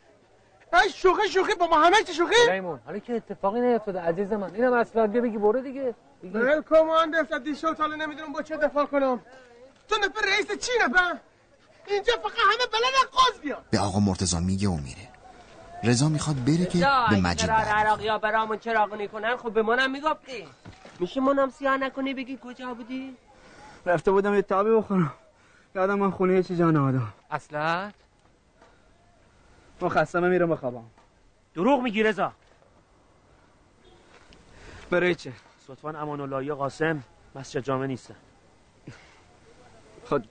ای شوخی شوخی با ما همه چی شوخی؟ سلیمان حالا که اتفاقی نیفتاده عزیز من اینم اصلا بگی برو دیگه. ول کمان دفت دیشو تاله نمی‌دونم با چه دفاع کنم. تو نفر رئیس چی نفر؟ اینجا فقط همه بلد قاز بیاد به آقا مرتضا میگه و میره. رضا می‌خواد بره که به مجید بره عراقی ها برامون چراغونی کنن خب به منم می‌گفتی. میشه منم سیاه نکنی؟ بگی کجا بودی؟ رفته بودم یه تابی بخورم. یادم من خونه چی جان آدم اصلا ما خستمه میرم بخوابم دروغ میگی رضا. برای چه؟ لطفا امان الله قاسم مسجد جامع نیستن. خود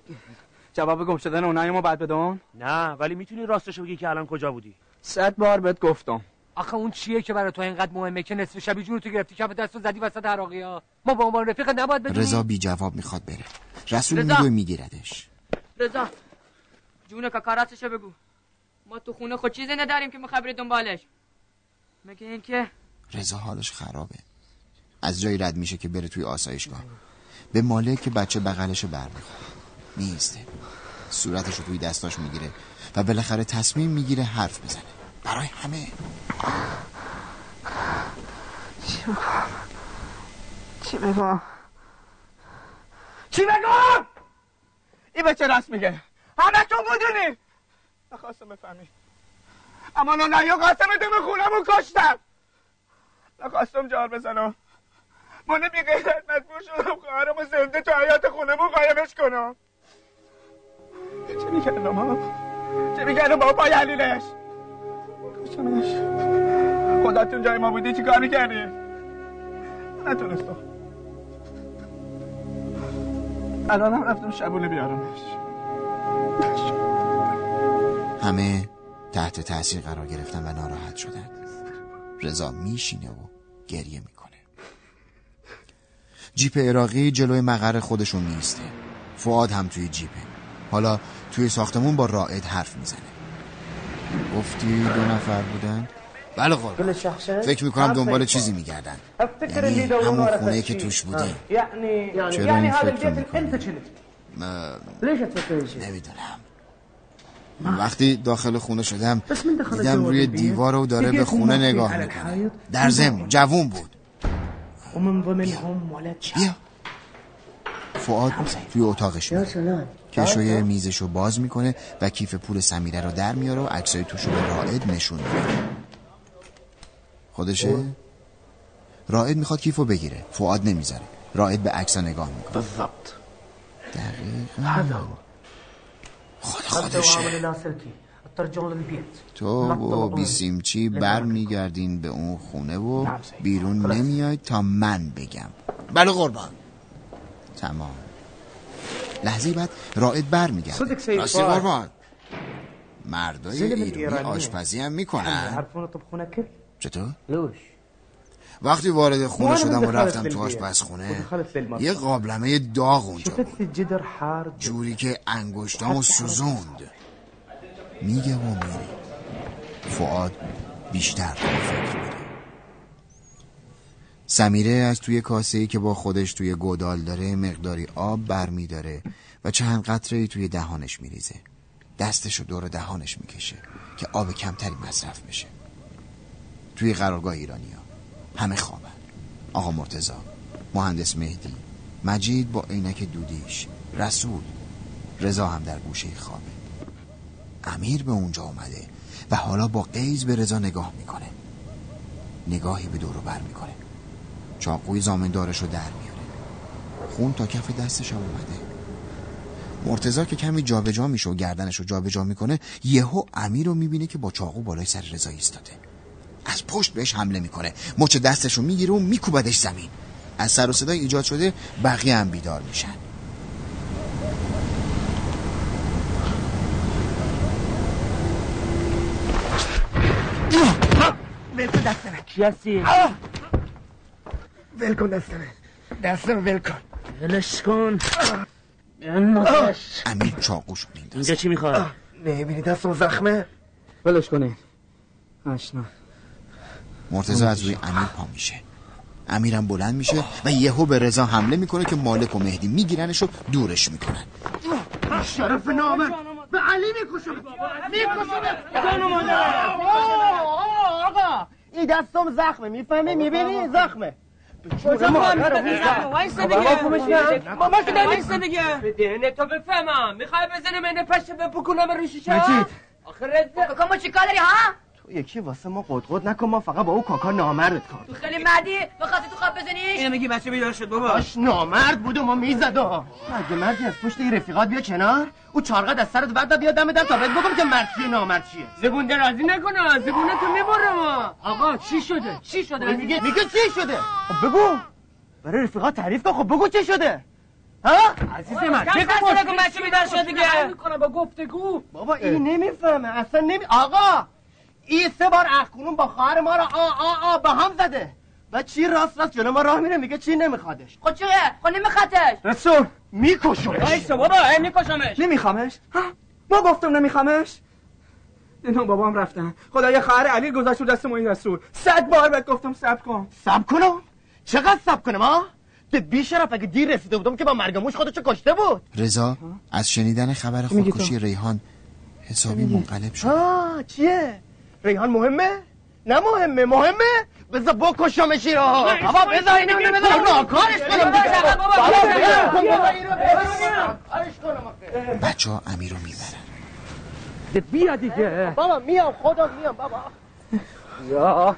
جواب گم شدن اونایی ما بعد بدون؟ نه ولی می‌تونی راستشو بگی که الان کجا بودی؟ صد بار بهت گفتم. آخه اون چیه که برای تو اینقدر مهمه که نصف شبی جون تو گرفتی کف دستو زدی وسط عراقی ها ما با عنوان رفیق نباید بدونی رضا بی جواب می‌خواد بره. رسول. میدوه میگیردش. رضا! جون کاکاراتشو بگو. ما تو خونه خود چیزی نداریم که می‌خوای دنبالش. مگه اینکه رضا حالش خرابه. از جایی رد میشه که بره توی آسایشگاه. به مالک که بچه بغلش برمیخوره. میسته صورتش رو توی دستاش می‌گیره و بالاخره تصمیم می‌گیره حرف بزنه. برای همه. چی بگم؟ چی بگم؟ چی بگم؟ این بچه راست میگه؟ همه تو بودونی نخواستم بفهمی اما نه یا قاسم دم خونمون کشتم. نخواستم جار بزنم. من بی غیرت مجبور شدم خواهرمو زنده تو حیات خونمون قایمش کنم. چه می‌کردم ها چه می‌کردم با پای علیلش؟ کشتمش. خداتون جای ما بودی چی کار می‌کردی؟ نتونستم. الان هم رفتم شبونه بیارمش. همه تحت تاثیر قرار گرفتن و ناراحت شدن. رضا میشینه و گریه می‌کنه. جیپ عراقی جلوی مقر خودشون نیسته فعاد هم توی جیپه. حالا توی ساختمون با رائد حرف می‌زنه. گفتی دو نفر بودن؟ بله قربان. فکر می‌کنم دنبال چیزی میگردن. یعنی همون خونه که توش بودی چرا این فکر می‌کنی؟ نمی‌دونم. وقتی داخل خونه شدم دیدم روی دیوار و داره به خونه نگاه می‌کنه. در زم جوون بود. بیا. فعاد توی اتاقش میره کشوی میزشو باز می‌کنه و کیف پول سمیره رو در میاره و عکسای توشو به رائد نشون میده. خودشه؟ رائد می‌خواد کیفو بگیره. فعاد نمی‌ذاره. رائد به عکس نگاه می‌کنه. بالضبط دقیقا. خود خودشه تو و بیسیمچی بر میگردین به اون خونه و بیرون نمیاید تا من بگم. بله قربان. تمام. لحظه بعد رائد بر میگرده راستی قربان. مردای ایرونی آشپزی هم می‌کنن. چطور؟ وقتی وارد خونه شدم و رفتم تو آشپزخونه یه قابلمه داغ اونجا بود. جوری که انگشتامو سوزوند. میگه و میره فعاد بیشتر فکر میره سمیره از توی کاسه که با خودش توی گودال داره مقداری آب برمیداره و چند قطره توی دهانش میریزه. دستشو دور دهانش می‌کشه که آب کمتری مصرف بشه. توی قرارگاه ایرانیا همه خوابن. آقا مرتزا مهندس مهدی مجید با عینک دودیش رسول رضا هم در گوشه خوابه. امیر به اونجا اومده و حالا با قیز به رضا نگاه می‌کنه. نگاهی به دورو بر می‌کنه. چاقوی زامندارش رو در میاره. خون تا کف دستش هم اومده. مرتزا که کمی جابجا میشه و گردنش رو جابجا می‌کنه یهو امیر رو می‌بینه که با چاقو بالای سر رضا ایستاده. از پشت بهش حمله می‌کنه. مچ دستش رو می‌گیره و میکوبدش زمین. از سر و صدای ایجاد شده بقیه هم بیدار میشن. ول کن دستمه کی هستی؟ ول کن دستمه دستمه ول کن ولش کن. امیر چاقوش میندازه. اینجا چی می‌خواد؟ نمی‌بینی دستم زخمه. ولش کنین. اشنا مرتزا از روی امیر پا میشه. امیرم بلند میشه و یهو به رضا حمله می‌کنه که مالک و مهدی میگیرنش و دورش می‌کنن. شرف نامه. به علی می‌کشم. می‌کشم آقا این دستم زخمه. می‌فهمی؟ می‌بینی؟ زخمه. کجا دیگه بده تو بفهمم. می‌خوای بزنم این پشه بپکنم روشش مجید. آخه رزه کاکا ما چیکار داری ها؟ یکی واسه ما قدقد نکن ما فقط با او کاکا نامرد کار تو خیلی مردی بخاطر تو خواب بزنی؟ اینو میگی بچه بیدار شد بابا. باش نامرد بود و ما می‌زد مگه مردی از پشت این رفیقات بیا کنار؟ او چارقد از سرت ورد بیا دم در تا بهت بگم که مرد چیه نامرد چیه. زبون درازی نکنه زبونه تو می‌بره ما آقا چی شده؟ چی شده؟ میگه میگه چی شده؟ خب بگو. برای رفیقات تعریف کن خب بگو چی شده؟ ها؟ عزیز من چه کنه که بچه بیدار شد دیگه. با گفتگو. بابا این نمی‌فهمه اصلا نمی آقا! این سه بار اخکونون با خواهر ما رو آ آ آ به هم زده. و چی راست راست جلو ما راه میره میگه چی نمیخوادش. خب چیه خب نمیخوادش. رسول میکشمش. وایسا بابا میکشمش. نمیخوامش. ها؟ ما گفتم نمیخوامش. اینا بابا هم رفتن. خدا یه خواهر علی گذاشت رو دست ما این رسول. صد بار بهت گفتم سب کن. سب کنم؟ چقدر سب کنم ها؟ به بیشرف اگه دیر رسیده بودم که با مرگ موش خودشو کشته بود. رضا از شنیدن خبر خودکشی ریحان حسابی منقلب شد. آه چیه؟ ریحان مهمه؟ نه مهمه مهمه؟ بذار بکشمش رو بابا بذار اینو بذار. ناکارش کنم. بچه ها امیر رو می‌برن. بیا دیگه. بابا میام خدا میام بابا. یا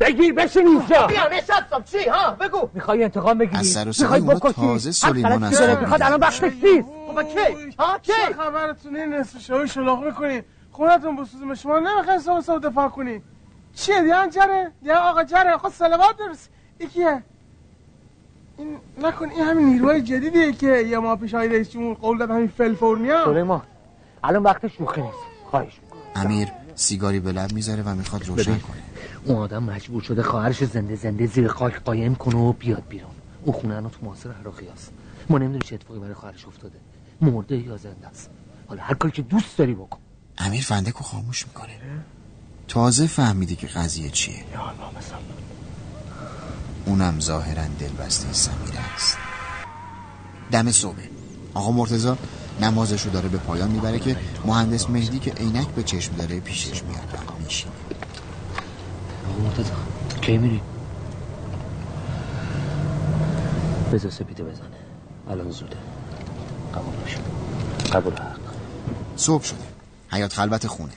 بگیر بشین اینجا. بیا نشستم. چی؟ ها بگو. می‌خوای انتقام بگیری؟ از سر و صدای اونا تازه سلیمان از خواب می‌خواد الان وقتش نیست. بابا کی؟ ها کی؟ چه خبرتونه نصف شوی شلاق می‌کنین خونتون بسوزیم. شما نمی‌خواین سو سو دفاع کنین. چیه؟ دیان جره؟ دیان آقا جره؟ خود سلوات درست. یکیه این نکن این همین نیروهای جدیدیه که یه ما پیش های رئیس جمهور قول داد همین فلفورنیا. سلیمان الان وقت شوخی نیست. خواهش می‌کنم. امیر سیگاری به لب می‌ذاره و می‌خواد روشن ببین. کنه. اون آدم مجبور شده خواهرش زنده زنده زیر خاک قایم کنه و بیاد بیرون. اون خونه تو معاصر عراقی است ما نمی‌دونیم چه اتفاقی برای خواهرش افتاده. مرده یا زنده است. حالا هر کاری که دوست داری بکن. امیر فندک رو خاموش می‌کنه. تازه فهمیده که قضیه چیه. اونم ظاهرا دلبسته سمیره است. دم صبح. آقا مرتزا نمازش رو داره به پایان می‌بره که مهندس مهدی که عینک به چشم داره پیشش میاد. و میشینه. آقا مرتضی کی میری؟ بذار سپیده بزنه. الان زوده. قبول باشه. قبول. حق صبح شده. حیات خلوت خونه.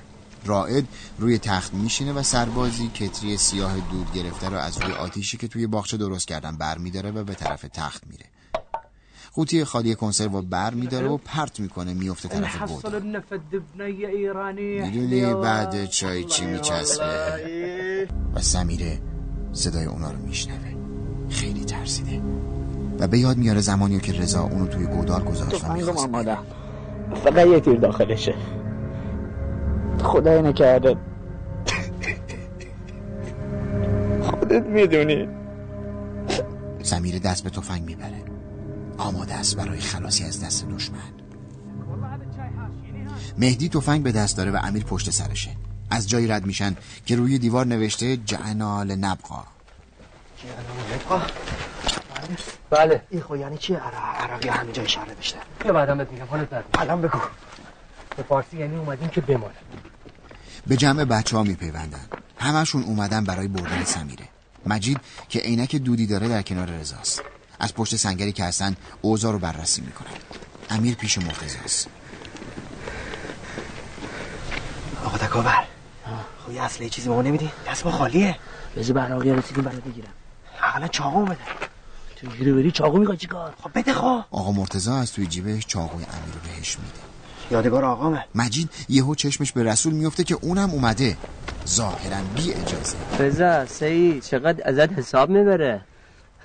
رائد روی تخت میشینه و سربازی کتری سیاه دود گرفته رو از روی آتیشی که توی باغچه درست کردن بر میداره و به طرف تخت میره. قوطی خالی کنسرو رو بر میداره و پرت می‌کنه میفته طرف بود می‌دونی بعد چای چی میچسبه؟ و سمیره صدای اونا رو میشنوه. خیلی ترسیده. و به یاد میاره زمانی که رضا اونو توی گودال گذاشت و تفنگم می‌خواست فقط یه تیر داخلشه. خدای نکرده. خودت می‌دونی. سمیره دست به تفنگ می‌بره. آماده است برای خلاصی از دست دشمن. مهدی تفنگ به دست داره و امیر پشت سرشه. از جایی رد میشن که روی دیوار نوشته جعنال نبقا بله. این خو یعنی چی؟ عراقی همینجا اشاره داشته بیا بعدم بهت میگم حالت بد الان بگو. به فارسی یعنی اومدیم که بمانه به جمع بچه ها میپیوندن. همشون اومدن برای بردن سمیره. مجید که عینک دودی داره در کنار رضاست. از پشت سنگری که هستن اوضاع رو بررسی می‌کنن. امیر پیش مرتضاست. آقا تکاور. خب یه اصله چیزی به ما نمیدی؟ دست ما خالیه. بذار به عراقی رسیدیم برات بگیرم. اقلا چاقو بده. تو گیره بری؟ چاقو می‌خوای چیکار خب بده خب. آقا مرتضا از توی جیبش چاقوی امیر رو بهش میده. یادگار آقامه. مجید یهو چشمش به رسول میفته که اونم اومده. ظاهرا بی اجازه. رضا سعید چقدر ازت حساب می‌بره؟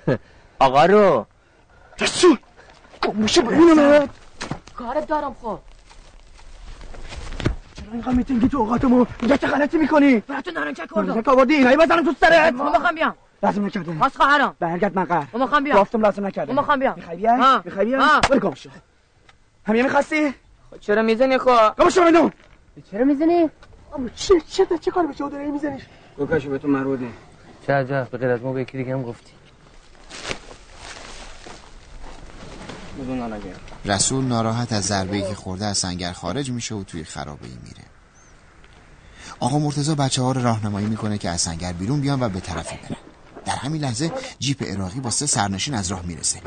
آقا رو. رسول! گموشه ببینم کارت دارم خب. چرا اینقدر میتینگی تو اوقات ما اینجا چه غلطی می‌کنی؟ براتو نارنجک کردم؟ نارنجک آوردی اینایی بزنم تو سرت. ما می‌خوام بیام. لازم نکرده. باز خواهرم برگرد مقر. ما می‌خوام بیام. گفتم لازم نکرده. ما می‌خوام بیام. می‌خوای بیای؟ ها. می‌خوای بیای ها. برو گم شو. همین می‌خواستی؟ چرا می‌زنی خب؟ گم شو بدون چرا می‌زنی؟ اما چه چه چه کار به چه داری می‌زنی گوکاشو به تو مربوطه. چه عجب به غیر از ما به یکی دیگه هم گفتی. رسول ناراحت از ضربه‌ای که خورده از سنگر خارج میشه و توی خرابه ای میره. آقا مرتضا بچه ها رو راهنمایی می‌کنه که از سنگر بیرون بیان و به طرفی برن. در همین لحظه جیپ عراقی با سه سرنشین از راه می‌رسه.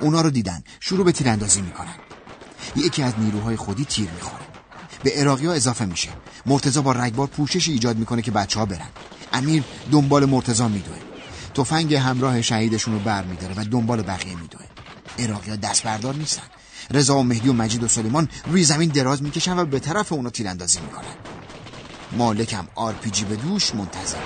اونا رو دیدن. شروع به تیراندازی می‌کنن. یکی از نیروهای خودی تیر می‌خوره. به عراقی ها اضافه میشه. مرتضا با رگبار پوشش ایجاد می‌کنه که بچه ها برن. امیر دنبال مرتضا میدوه. تفنگ همراه شهیدشون رو بر میداره و دنبال بقیه میدوه. عراقی ها دست بردار نیستن. رضا و مهدی و مجید و سلیمان روی زمین دراز می‌کشن و به طرف اونا تیراندازی می‌کنن. مالکم آر پی جی به دوش منتظر.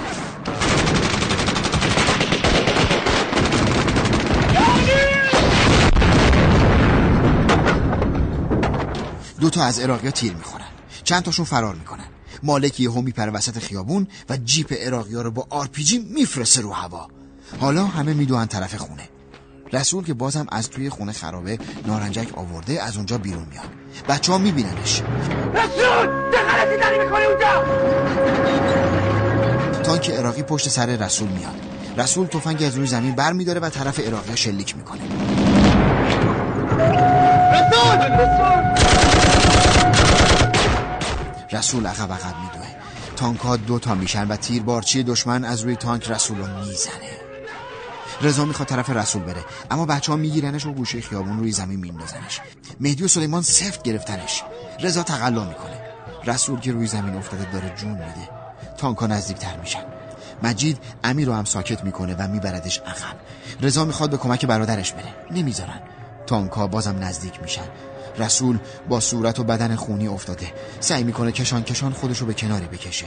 دو تا از عراقی تیر می‌خورن. چند تاشون فرار می‌کنن. مالک یهو میپره وسط خیابون و جیپ عراقی رو با آر پی جی میفرسته رو هوا. حالا همه میدوهن طرف خونه. رسول که بازم از توی خونه خرابه نارنجک آورده از اونجا بیرون میاد. بچه ها میبیننش. رسول! چه غلطی داری می‌کنی اونجا؟ تانک عراقی پشت سر رسول میاد. رسول تفنگ از روی زمین بر میداره و طرف عراقی شلیک می‌کنه رسول رسول رسول عقب عقب میدوه. تانک ها دو تا میشن و تیربارچی دشمن از روی تانک رسول رو می‌زنه. رضا می‌خواد طرف رسول بره اما بچه ها میگیرنش و گوشه خیابون روی زمین میندازنش. مهدی و سلیمان سفت گرفتنش. رضا تقلا می‌کنه. رسول که روی زمین افتاده داره جون میده. تانک ها نزدیکتر میشن. مجید امیر رو هم ساکت می‌کنه و میبردش عقب. رضا می‌خواد به کمک برادرش بره. نمی‌ذارن. تانک ها بازم نزدیک میشن. رسول با صورت و بدن خونی افتاده. سعی می‌کنه کشان کشان خودشو به کناری بکشه.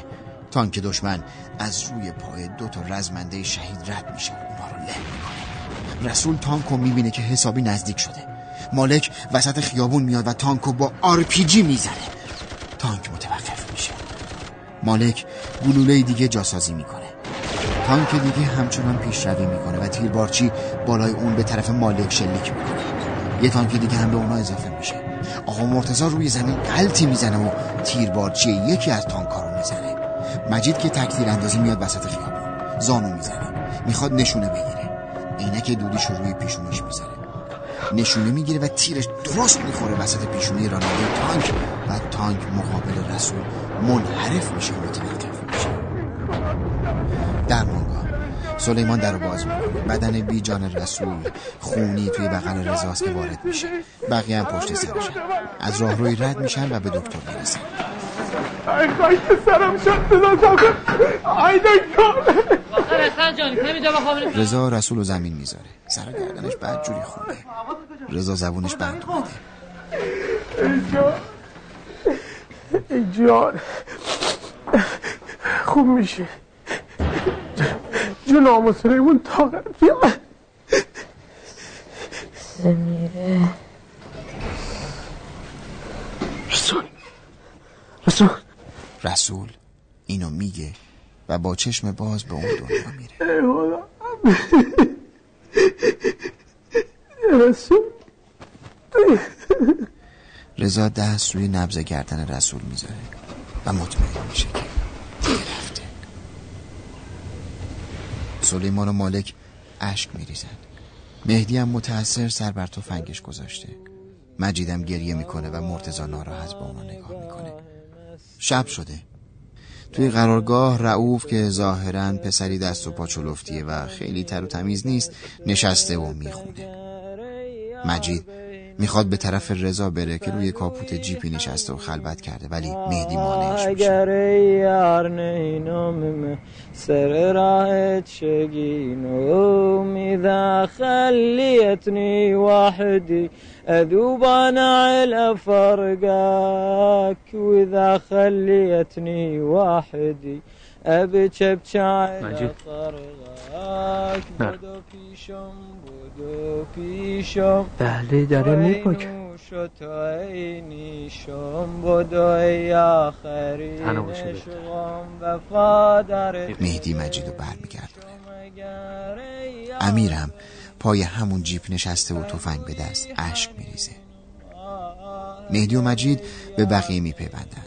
تانک دشمن از روی پای دو تا رزمنده شهید رد میشه. اونا رو له می‌کنه. رسول تانک رو می‌بینه که حسابی نزدیک شده. مالک وسط خیابون میاد و تانکو با آرپیجی می‌زنه. تانک متوقف میشه. مالک گلوله دیگه جاسازی می‌کنه. تانک دیگه همچنان پیشروی می‌کنه و تیربارچی بالای اون به طرف مالک شلیک می‌کنه. یه تانک دیگه هم به اونا اضافه میشه. آقا مرتزا روی زمین قلطی می‌زنه و تیربارچی یکی از تانکا رو می‌زنه. مجید که تکتیر اندازی میاد وسط خیابون. زانو می‌زنه. می‌خواد نشونه بگیره. عینک دودیش رو روی پیشونیش می‌زنه نشونه می‌گیره و تیرش درست می‌خوره وسط پیشونی راننده تانک و تانک مقابل رسول منحرف میشه متوقف میشه. در سلیمان در رو باز می‌کنه. بدن بی جان رسول خونی توی بغل رزاست که وارد میشه. بقیه هم پشت سرشن از راهروی رد میشن و به دکتر می‌رسن. ای خواهی سرم شد ای دکتر رضا رسول و زمین می‌ذاره. سر گردنش بعد جوری خونه. رضا زبونش بند اومده ای جان ای جان خوب میشه. جون آموزنیمون طاقت. بیا سمیره. رسول. رسول. رسول اینو میگه و با چشم باز به اون دنیا میره. ای خدا. رسول. رضا دست روی نبز گردن رسول می‌ذاره و مطمئن میشه. که سلیمان و مالک اشک میریزن مهدی هم متأثر سر بر تفنگش گذاشته. مجیدم گریه می‌کنه و مرتزا ناراحت با اونا نگاه می‌کنه. شب شده. توی قرارگاه رعوف که ظاهرا پسری دست و پا چلفتیه و خیلی تر و تمیز نیست نشسته و می‌خونه. مجید می‌خواد به طرف رضا بره که روی کاپوت جیپی نشسته و خلوت کرده ولی مهدی مانعش میشه. سر راحت شقين وإذا خليتني وحدي أذوب أنا على فرقك وإذا خليتني وحدي فرقك نه. بدو پیشم بدو پیشم بله داره میپاکه نوشو تو عینیشم بدو ای آخرین تنها باشه بهتر. عشقم وفادار مهدی مجید رو برمیگردونه امیرم پای همون جیپ نشسته و تفنگ به دست اشک میریزه مهدی و مجید به بقیه میپیوندن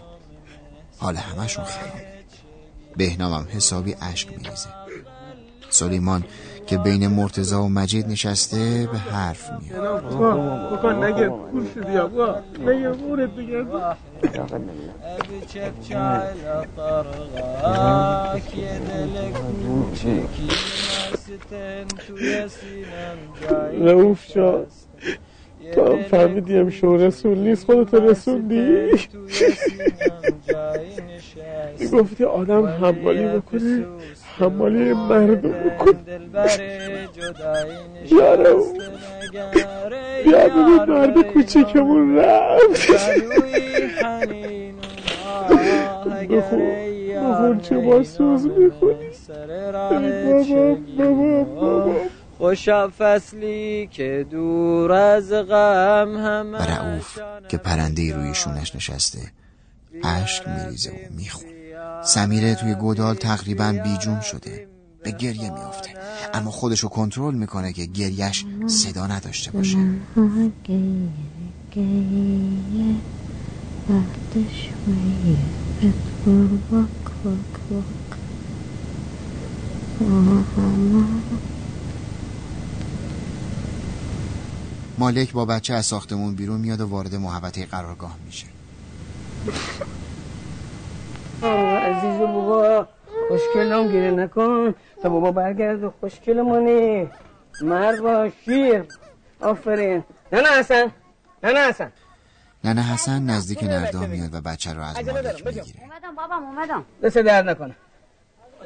حال همشون خرابه بهنام هم حسابی اشک میریزه. سلیمان که بین مرتزا و مجید نشسته به حرف میاد بکن نگه کور شدی نگه بورت جاي رعوف جان. تو هم فهمیدی هم شو رسول نیست. خودت رسوندی می‌گفتی آدم حمالی بکنه حمالی مردم بکن یارو. ببین مرد کوچکمون رفت. بخون بخون چه با سوز می‌خونی. بابا بابا بابا. خوشا فصلی که دور از غم همه و رعوف که پرنده روی شونش نشسته اشک میریزه و می‌خونه. سمیره توی گودال تقریبا بیجون شده به گریه میافته. اما خودشو کنترل می‌کنه که گریش صدا نداشته باشه. مالک با بچه از ساختمون بیرون میاد و وارد محوطه قرارگاه میشه. عزیز بابا خوشگلم گیره نکن. تا بابا برگرد و خوشگلمونی. مرد با شیر. آفرین. نه نه حسن نه نه حسن. ننه حسن نزدیک نردا میاد و بچه رو از مالک می‌گیره. اومدم بابام اومدم. دست درد نکنه.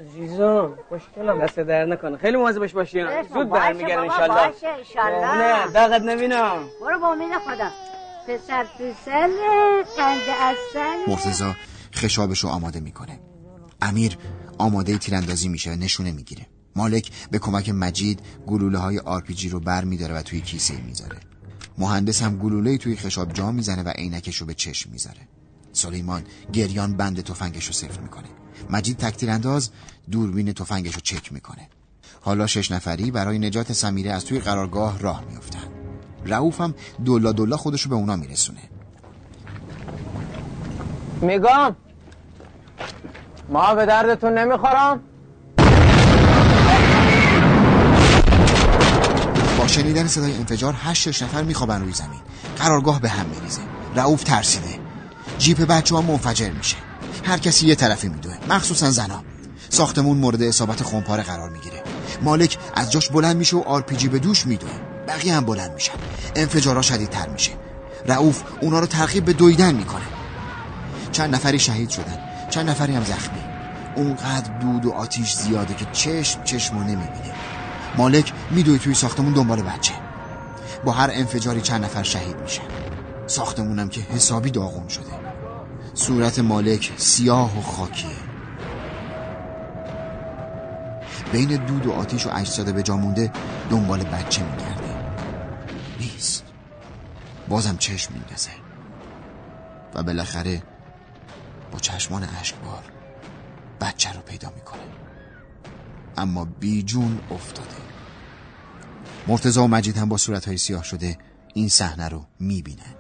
عزیزم خوشگلم دست درد نکنه. خیلی مواظبش باشی. زود برمیگرد انشالله باشه انشالله نه دقت نبینم برو با امید خدا. پسر پسر قند اصل مرتزا خشابش رو آماده می‌کنه. امیر آماده تیراندازی میشه نشونه می‌گیره. مالک به کمک مجید گلوله های آرپیجی رو بر میداره و توی کیسه می‌ذاره. مهندس هم گلوله توی خشاب جا می‌زنه و عینکش رو به چشم می‌ذاره. سلیمان گریان بند تفنگش رو سفت می‌کنه. مجید تکتیر انداز دوربین تفنگش رو چک می‌کنه. حالا شش نفری برای نجات سمیره از توی قرارگاه راه میفتن رعوف هم دولا دولا خودشو به اونا میرسونه. میگم ما به دردتون نمی‌خورم. با شنیدن صدای انفجار هشتش نفر میخوابن روی زمین. قرارگاه به هم میریزه. رئوف ترسیده. جیپ بچه ها منفجر میشه. هر کسی یه طرفی میدوه. مخصوصا زنا ساختمون مورد اصابت خونپاره قرار می‌گیره. مالک از جاش بلند میشه و آرپیجی به دوش میدوه. بقیه هم بلند میشن. انفجارها شدیدتر میشه. رئوف اونا رو ترغیب به دویدن می‌کنه. چند نفری شهید شدن. چند نفری هم زخمی. اونقدر دود و آتیش زیاده که چشم چشمو نمی‌بینه. مالک میدوئه توی ساختمون دنبال بچه. با هر انفجاری چند نفر شهید میشن ساختمونم که حسابی داغون شده. صورت مالک سیاه و خاکیه. بین دود و آتیش و اجساد به جا مونده دنبال بچه میگرده. نیست. بازم چشم میندازه. و بالاخره با چشمان اشکبار بچه رو پیدا می‌کنه. اما بیجون افتاده. مرتزا و مجید هم با صورتهای سیاه شده این صحنه رو می‌بینن.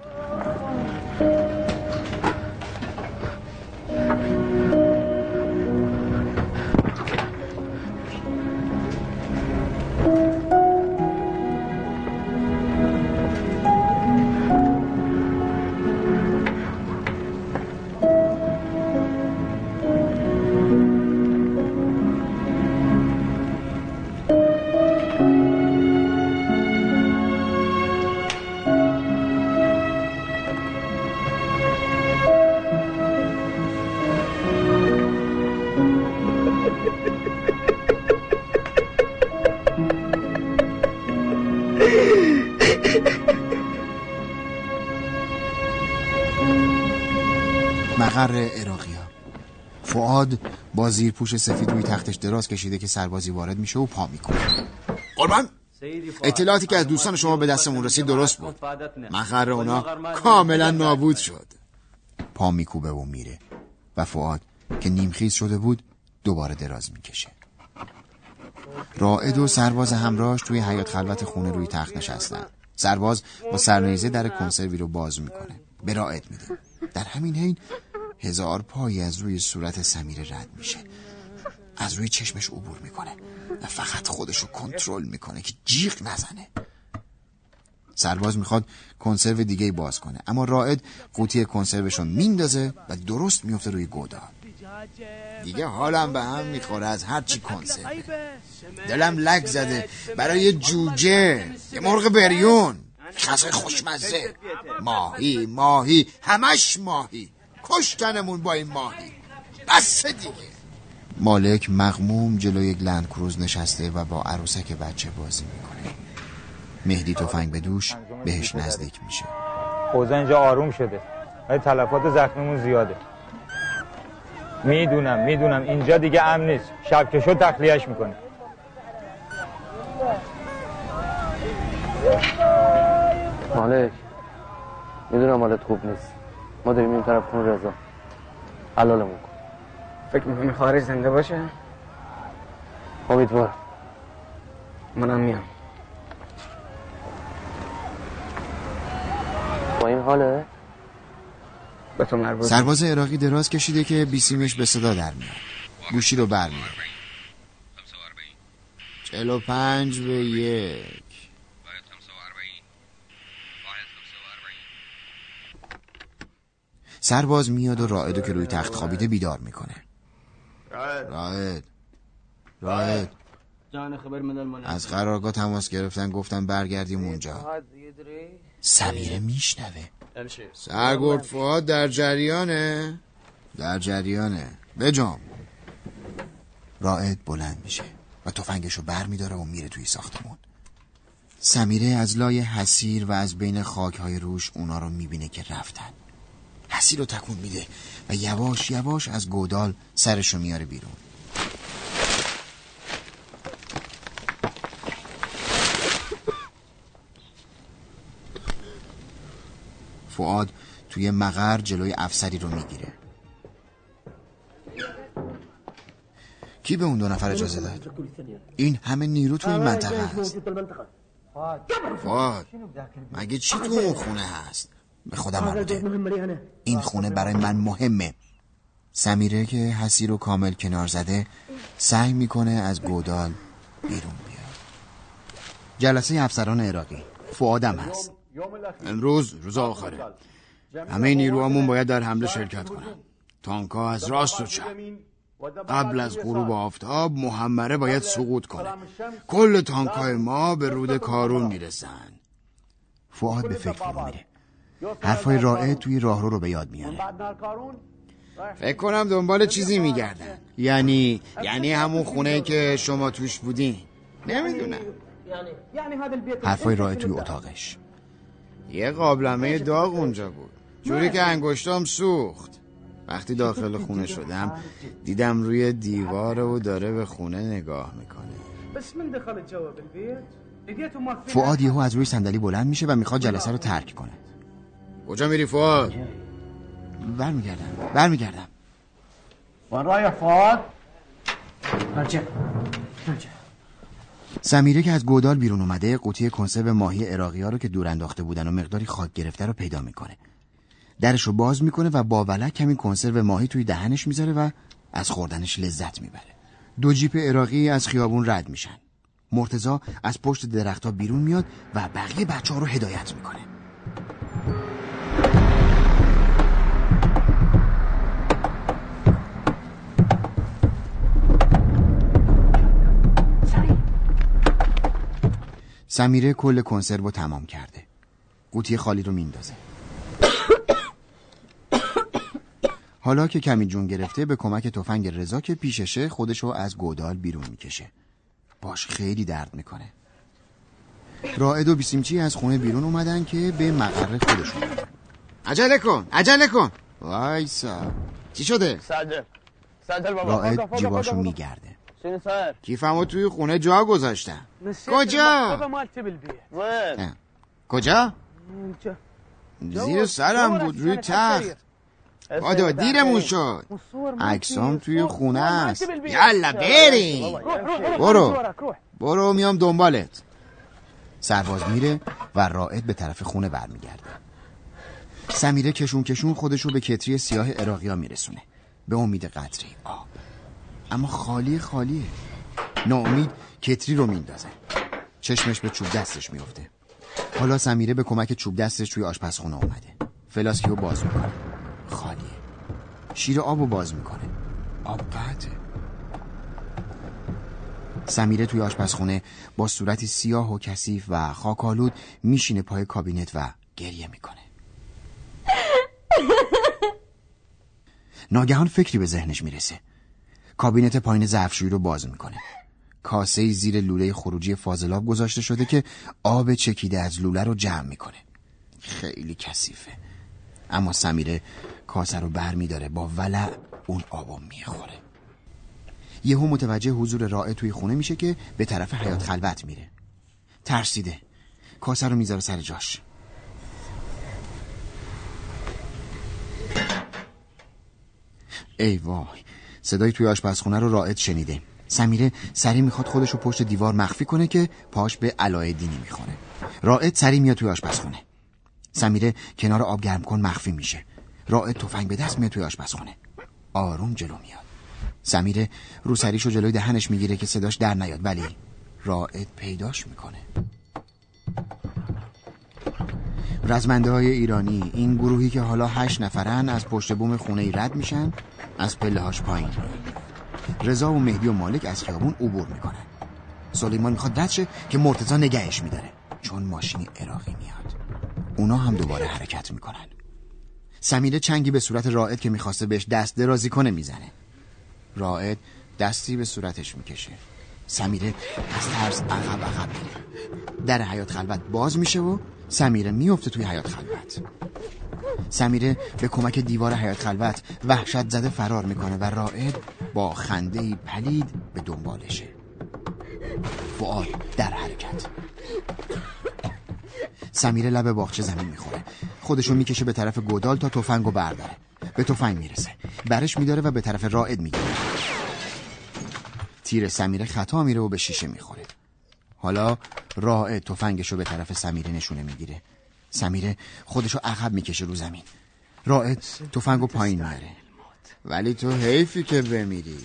زیر پوش سفید روی تختش دراز کشیده که سربازی وارد میشه و پا می‌کنه. قربان؟ اطلاعاتی که از دوستان شما به دستمون رسید درست بود. مقر اونا کاملا نابود شد. پا میکوبه و میره و فعاد که نیمخیز شده بود دوباره دراز می‌کشه. رائد و سرباز همراهش توی حیات خلوت خونه روی تخت نشستن. سرباز با سرنیزه در کنسروی رو باز می‌کنه. به رائد میده. در همین حین هزار پایی از روی صورت سمیره رد میشه. از روی چشمش عبور می‌کنه. و فقط خودش رو کنترل می‌کنه که جیغ نزنه. سرباز می‌خواد کنسرو دیگه باز کنه. اما رائد قوطی کنسروش رو میندازه و درست میفته روی گودال. دیگه حالم به هم می‌خوره از هر چی کنسروه دلم لک زده. برای جوجه. یه مرغ بریون. غذای خوشمزه. ماهی ماهی. همش ماهی. کشتنمون با این ماهی بس دیگه. مالک مغموم جلو یک لند کروز نشسته و با عروسک بچه بازی می‌کنه. مهدی تفنگ به دوش بهش نزدیک میشه. اوضاع اینجا آروم شده. ولی تلفات زخمیمون زیاده. می‌دونم می‌دونم. اینجا دیگه امن نیست. شب که شد تخلیهش می‌کنه. مالک می‌دونم حالت خوب نیست. ما داریم این طرف خون رضا. حلالمون کن. فکر می‌کنی خارج زنده باشه؟ امیدوار منم میام. با این حاله؟ به تو مربوط. سرباز عراقی دراز کشیده که بیسیمش به صدا در میاد. گوشی رو بر میاد چهل و پنج به یک. سرباز میاد و رائدو که روی تخت خوابیده بیدار می‌کنه. رائد. رائد. جان خبر مدل از قرارگاه تماس گرفتن گفتن برگردیم اونجا. سمیره میشنوه. سرگرد فعاد در جریانه. در جریانه. بجام رائد بلند میشه و تفنگشو بر میداره و میره توی ساختمون سمیره از لای حسیر و از بین خاک های روش اونا رو می‌بینه که رفتن. حسیر رو تکون میده و یواش یواش از گودال سرشو میاره بیرون فعاد توی مقر جلوی افسری رو می‌گیره کی به اون دو نفر اجازه داد؟ این همه نیرو تو این منطقه هست فعاد مگه چی تو اون خونه هست؟ به خودم آموده این خونه برای من مهمه. سمیره که حسی رو کامل کنار زده سعی می‌کنه از گودال بیرون بیاد. جلسه افسران عراقی. فعادم هست. امروز روز آخره. همه نیروهامون باید در حمله شرکت کنن. تانکا از راست و چپ. قبل از غروب آفتاب محمره باید سقوط کنه. کل تانکای ما به رود کارون می‌رسن. فعاد به فکر میره حرفای رائع توی راهرو رو به یاد میاره. فکر کنم دنبال چیزی میگردن. یعنی یعنی همون خونه که شما توش بودین. نمی‌دونم. حرفای رائع توی اتاقش. یه قابلمه داغ اونجا بود. جوری که انگشتام سوخت. وقتی داخل خونه شدم دیدم روی دیوار و داره به خونه نگاه می‌کنه. فعاد یهو از روی صندلی بلند میشه و می‌خواد جلسه رو ترک کنه. کجا میری فعاد برمیگردم برمیگردم. برای فعاد سمیره که از گودال بیرون اومده قوطی کنسرو ماهی عراقی ها رو که دور انداخته بودن و مقداری خاک گرفته رو پیدا می‌کنه. درش رو باز می‌کنه و با ولک کمی کنسرو ماهی توی دهنش می‌ذاره و از خوردنش لذت می‌بره. دو جیپ عراقی از خیابون رد میشن. مرتزا از پشت درختها بیرون میاد و بقیه بچه ها رو هدایت می‌کنه. سمیره کل کنسرو رو تمام کرده. قوطی خالی رو میندازه. حالا که کمی جون گرفته به کمک تفنگ رضا که پیششه خودش رو از گودال بیرون می‌کشه. باش خیلی درد می‌کنه. رائد و بیسیمچی از خونه بیرون اومدن که به مقر خودشون عجله کن عجله کن وایسا چی شده؟ سجل سجل بابا رائد جیباشو میگرده کیفمو توی خونه جا گذاشتم کجا؟ کجا؟ زیر سرم بود روی تخت بادو دیرمون شد عکسام توی خونه است یالا بریم برو برو میام دنبالت سرباز میره و رائد به طرف خونه برمیگرده سمیره کشون کشون خودشو به کتری سیاه عراقیا میرسونه. به امید قطری آب اما خالی خالیه. ناامید کتری رو میندازه. چشمش به چوب دستش میفته. حالا سمیره به کمک چوب دستش توی آشپزخونه اومده. فلاسکی رو باز می‌کنه. خالیه. شیر آب رو باز می‌کنه. آب قطعه. سمیره توی آشپزخونه با صورتی سیاه و کثیف و خاکالود میشینه پای کابینت و گریه می‌کنه. ناگهان فکری به ذهنش می‌رسه. کابینت پایین ظرفشویی رو باز می‌کنه. کاسه زیر لوله خروجی فاضلاب گذاشته شده که آب چکیده از لوله رو جمع می‌کنه. خیلی کثیفه. اما سمیره کاسه رو بر میداره با ولع اون آبو می‌خوره. یهو متوجه حضور رائع توی خونه میشه که به طرف حیات خلوت میره. ترسیده. کاسه رو می‌ذاره سر جاش. ای وای صدای توی آشپزخونه رو رائد شنیده. سمیره سری می‌خواد خودش رو پشت دیوار مخفی کنه که پاش به علای دینی می‌خوره. رائد سری میاد توی آشپزخونه. سمیره کنار آب گرم کن مخفی میشه. رائد تفنگ به دست میاد توی آشپزخونه. آروم جلو میاد. سمیره رو سریشو جلوی دهنش می‌گیره که صداش در نیاد ولی رائد پیداش می‌کنه. رزمنده های ایرانی این گروهی که حالا هشت نفرن از پشت بوم خونه رد میشن از پله هاش پایین. رضا و مهدی و مالک از خیابون عبور می‌کنن. سلیمان می‌خواد رد شه که مرتضا نگهش میداره چون ماشینی عراقی میاد. اونا هم دوباره حرکت می‌کنن. سمیره چنگی به صورت رائد که می‌خواسته بهش دست درازی کنه می‌زنه. رائد دستی به صورتش می‌کشه. سمیره از ترس عقب عقب میره. در حیات خلوت باز میشه و سمیره میفته توی حیات خلوت. سمیره به کمک دیوار حیات خلوت وحشت زده فرار می‌کنه و رائد با خنده پلید به دنبالشه. فعاد در حرکت. سمیره لب باغچه زمین می‌خوره. خودشو می‌کشه به طرف گودال تا تفنگو برداره. به تفنگ می‌رسه. برش میداره و به طرف رائد می‌گیره. تیر سمیره خطا میره و به شیشه می‌خوره. حالا رائد تفنگشو به طرف سمیره نشونه می‌گیره. سمیره خودشو عقب می‌کشه رو زمین. رائد تفنگو پایین میاره. ولی تو حیفی که بمیری.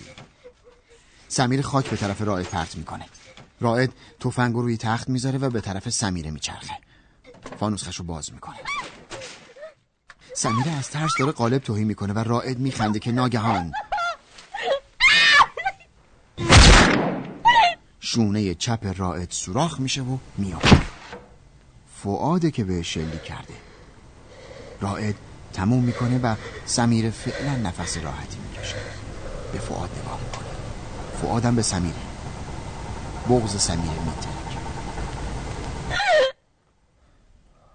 سمیره خاک به طرف رائد پرت می‌کنه. رائد تفنگو روی تخت می‌ذاره و به طرف سمیره میچرخه. فانوسخشو باز می‌کنه. سمیره از ترس داره قالب توهی می‌کنه و رائد میخنده که ناگهان شونه چپ رائد سوراخ میشه و میاد. فعاده که به شلی کرده. رائد تموم می‌کنه و سمیره فعلا نفس راحتی می‌کشه. به فعاد نگاه می‌کنه. فعادم به سمیره بغز سمیره میترک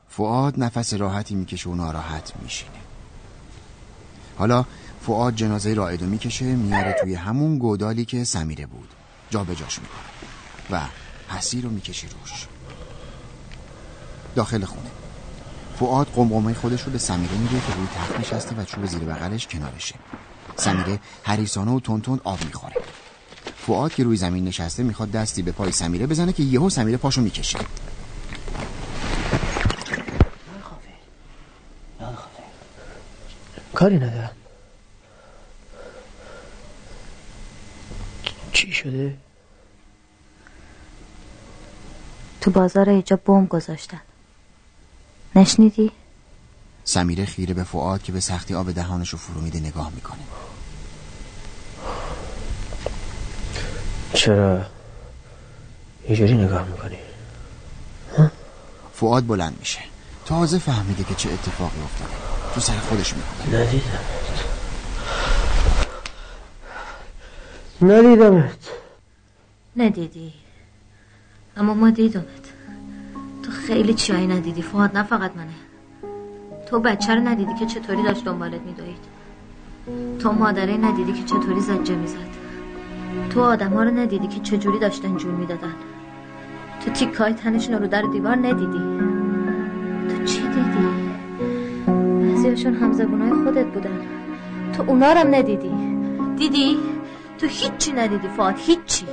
فعاد نفس راحتی می‌کشه و ناراحت میشینه. حالا فعاد جنازه رائدو می‌کشه میاره توی همون گودالی که سمیره بود. جا به جاش می‌کنه. و حسی رو می‌کشی روش. داخل خونه. فعاد قمقمه خودش رو به سمیره میده که روی تخت نشسته و چوب زیر بغلش کنارشه. سمیره هریسانه و تون آب می‌خوره. فعاد که روی زمین نشسته می‌خواد دستی به پای سمیره بزنه که یهو سمیره پاشو می‌کشه. کاری ندارم. چی شده؟ تو بازار اینجا بمب گذاشتن. نشنیدی؟ سمیره خیره به فعاد که به سختی آب دهانش رو فرو میده نگاه می‌کنه. چرا؟ اینجوری نگاه می‌کنی؟ فعاد بلند میشه. تازه فهمیده که چه اتفاقی افتاده. تو سر خودش می‌کنه ندیدم ندیدمت. ندیدی. اما ما دیدمت تو خیلی چیایی ندیدی. فهاد نه فقط منه. تو بچه رو ندیدی که چطوری داشت دنبالت میدوید. تو مادره ندیدی که چطوری زجه می‌زد. تو آدم ها رو ندیدی که چجوری داشتن جون می‌دادن. تو تیکای تنشون رو در دیوار ندیدی. تو چی دیدی؟ بعضیاشون همزبونای خودت بودن. تو اونا رو هم ندیدی. دیدی؟ تو هیچی ندیدی فاد هیچی.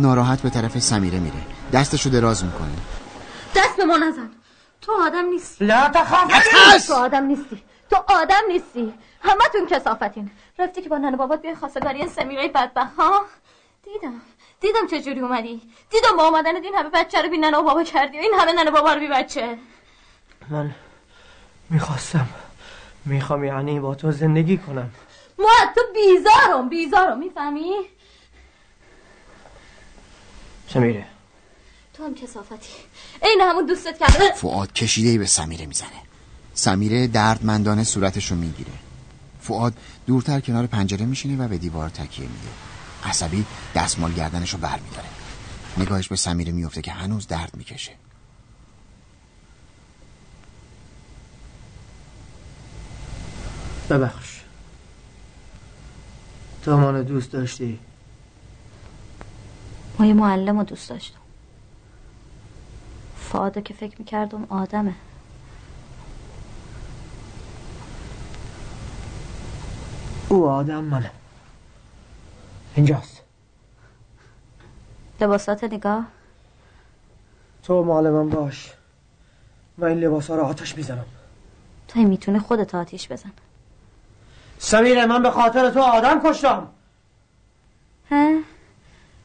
ناراحت به طرف سمیره میره. دستشو دراز می‌کنه. دست به ما نزن. تو آدم نیستی. لا تخاف. تو آدم نیستی. تو آدم نیستی. همتون کسافتین. رفتی که با ننه بابات بیای خواستگاری سمیره بدبخت. ها؟ دیدم. دیدم چجوری اومدی. دیدم با اومدن این همه بچه رو بی ننه و بابا کردی و این همه ننه بابا رو بی بچه. من می‌خواستم. می‌خوام یعنی با تو زندگی کنم. ما از تو بیزارم بیزارم. می‌فهمی؟ سمیره تو هم کسافتی. این همون دوستت کرده. فعاد کشیده به سمیره می‌زنه. سمیره دردمندانه صورتشو می‌گیره. فعاد دورتر کنار پنجره میشینه و به دیوار تکیه میده. عصبی دستمال گردنشو بر میداره نگاهش به سمیره میفته که هنوز درد می‌کشه. ببخش. تو منو دوست داشتی؟ ما یه معلم رو دوست داشتم. فاده که فکر می‌کردم آدمه. او آدم منه. اینجاست. لباسات نگاه. تو مال من باش. و این لباس ها رو آتش می‌زنم. تو می‌تونه خودت آتیش بزن. سمیره من به خاطر تو آدم کشتم. ها؟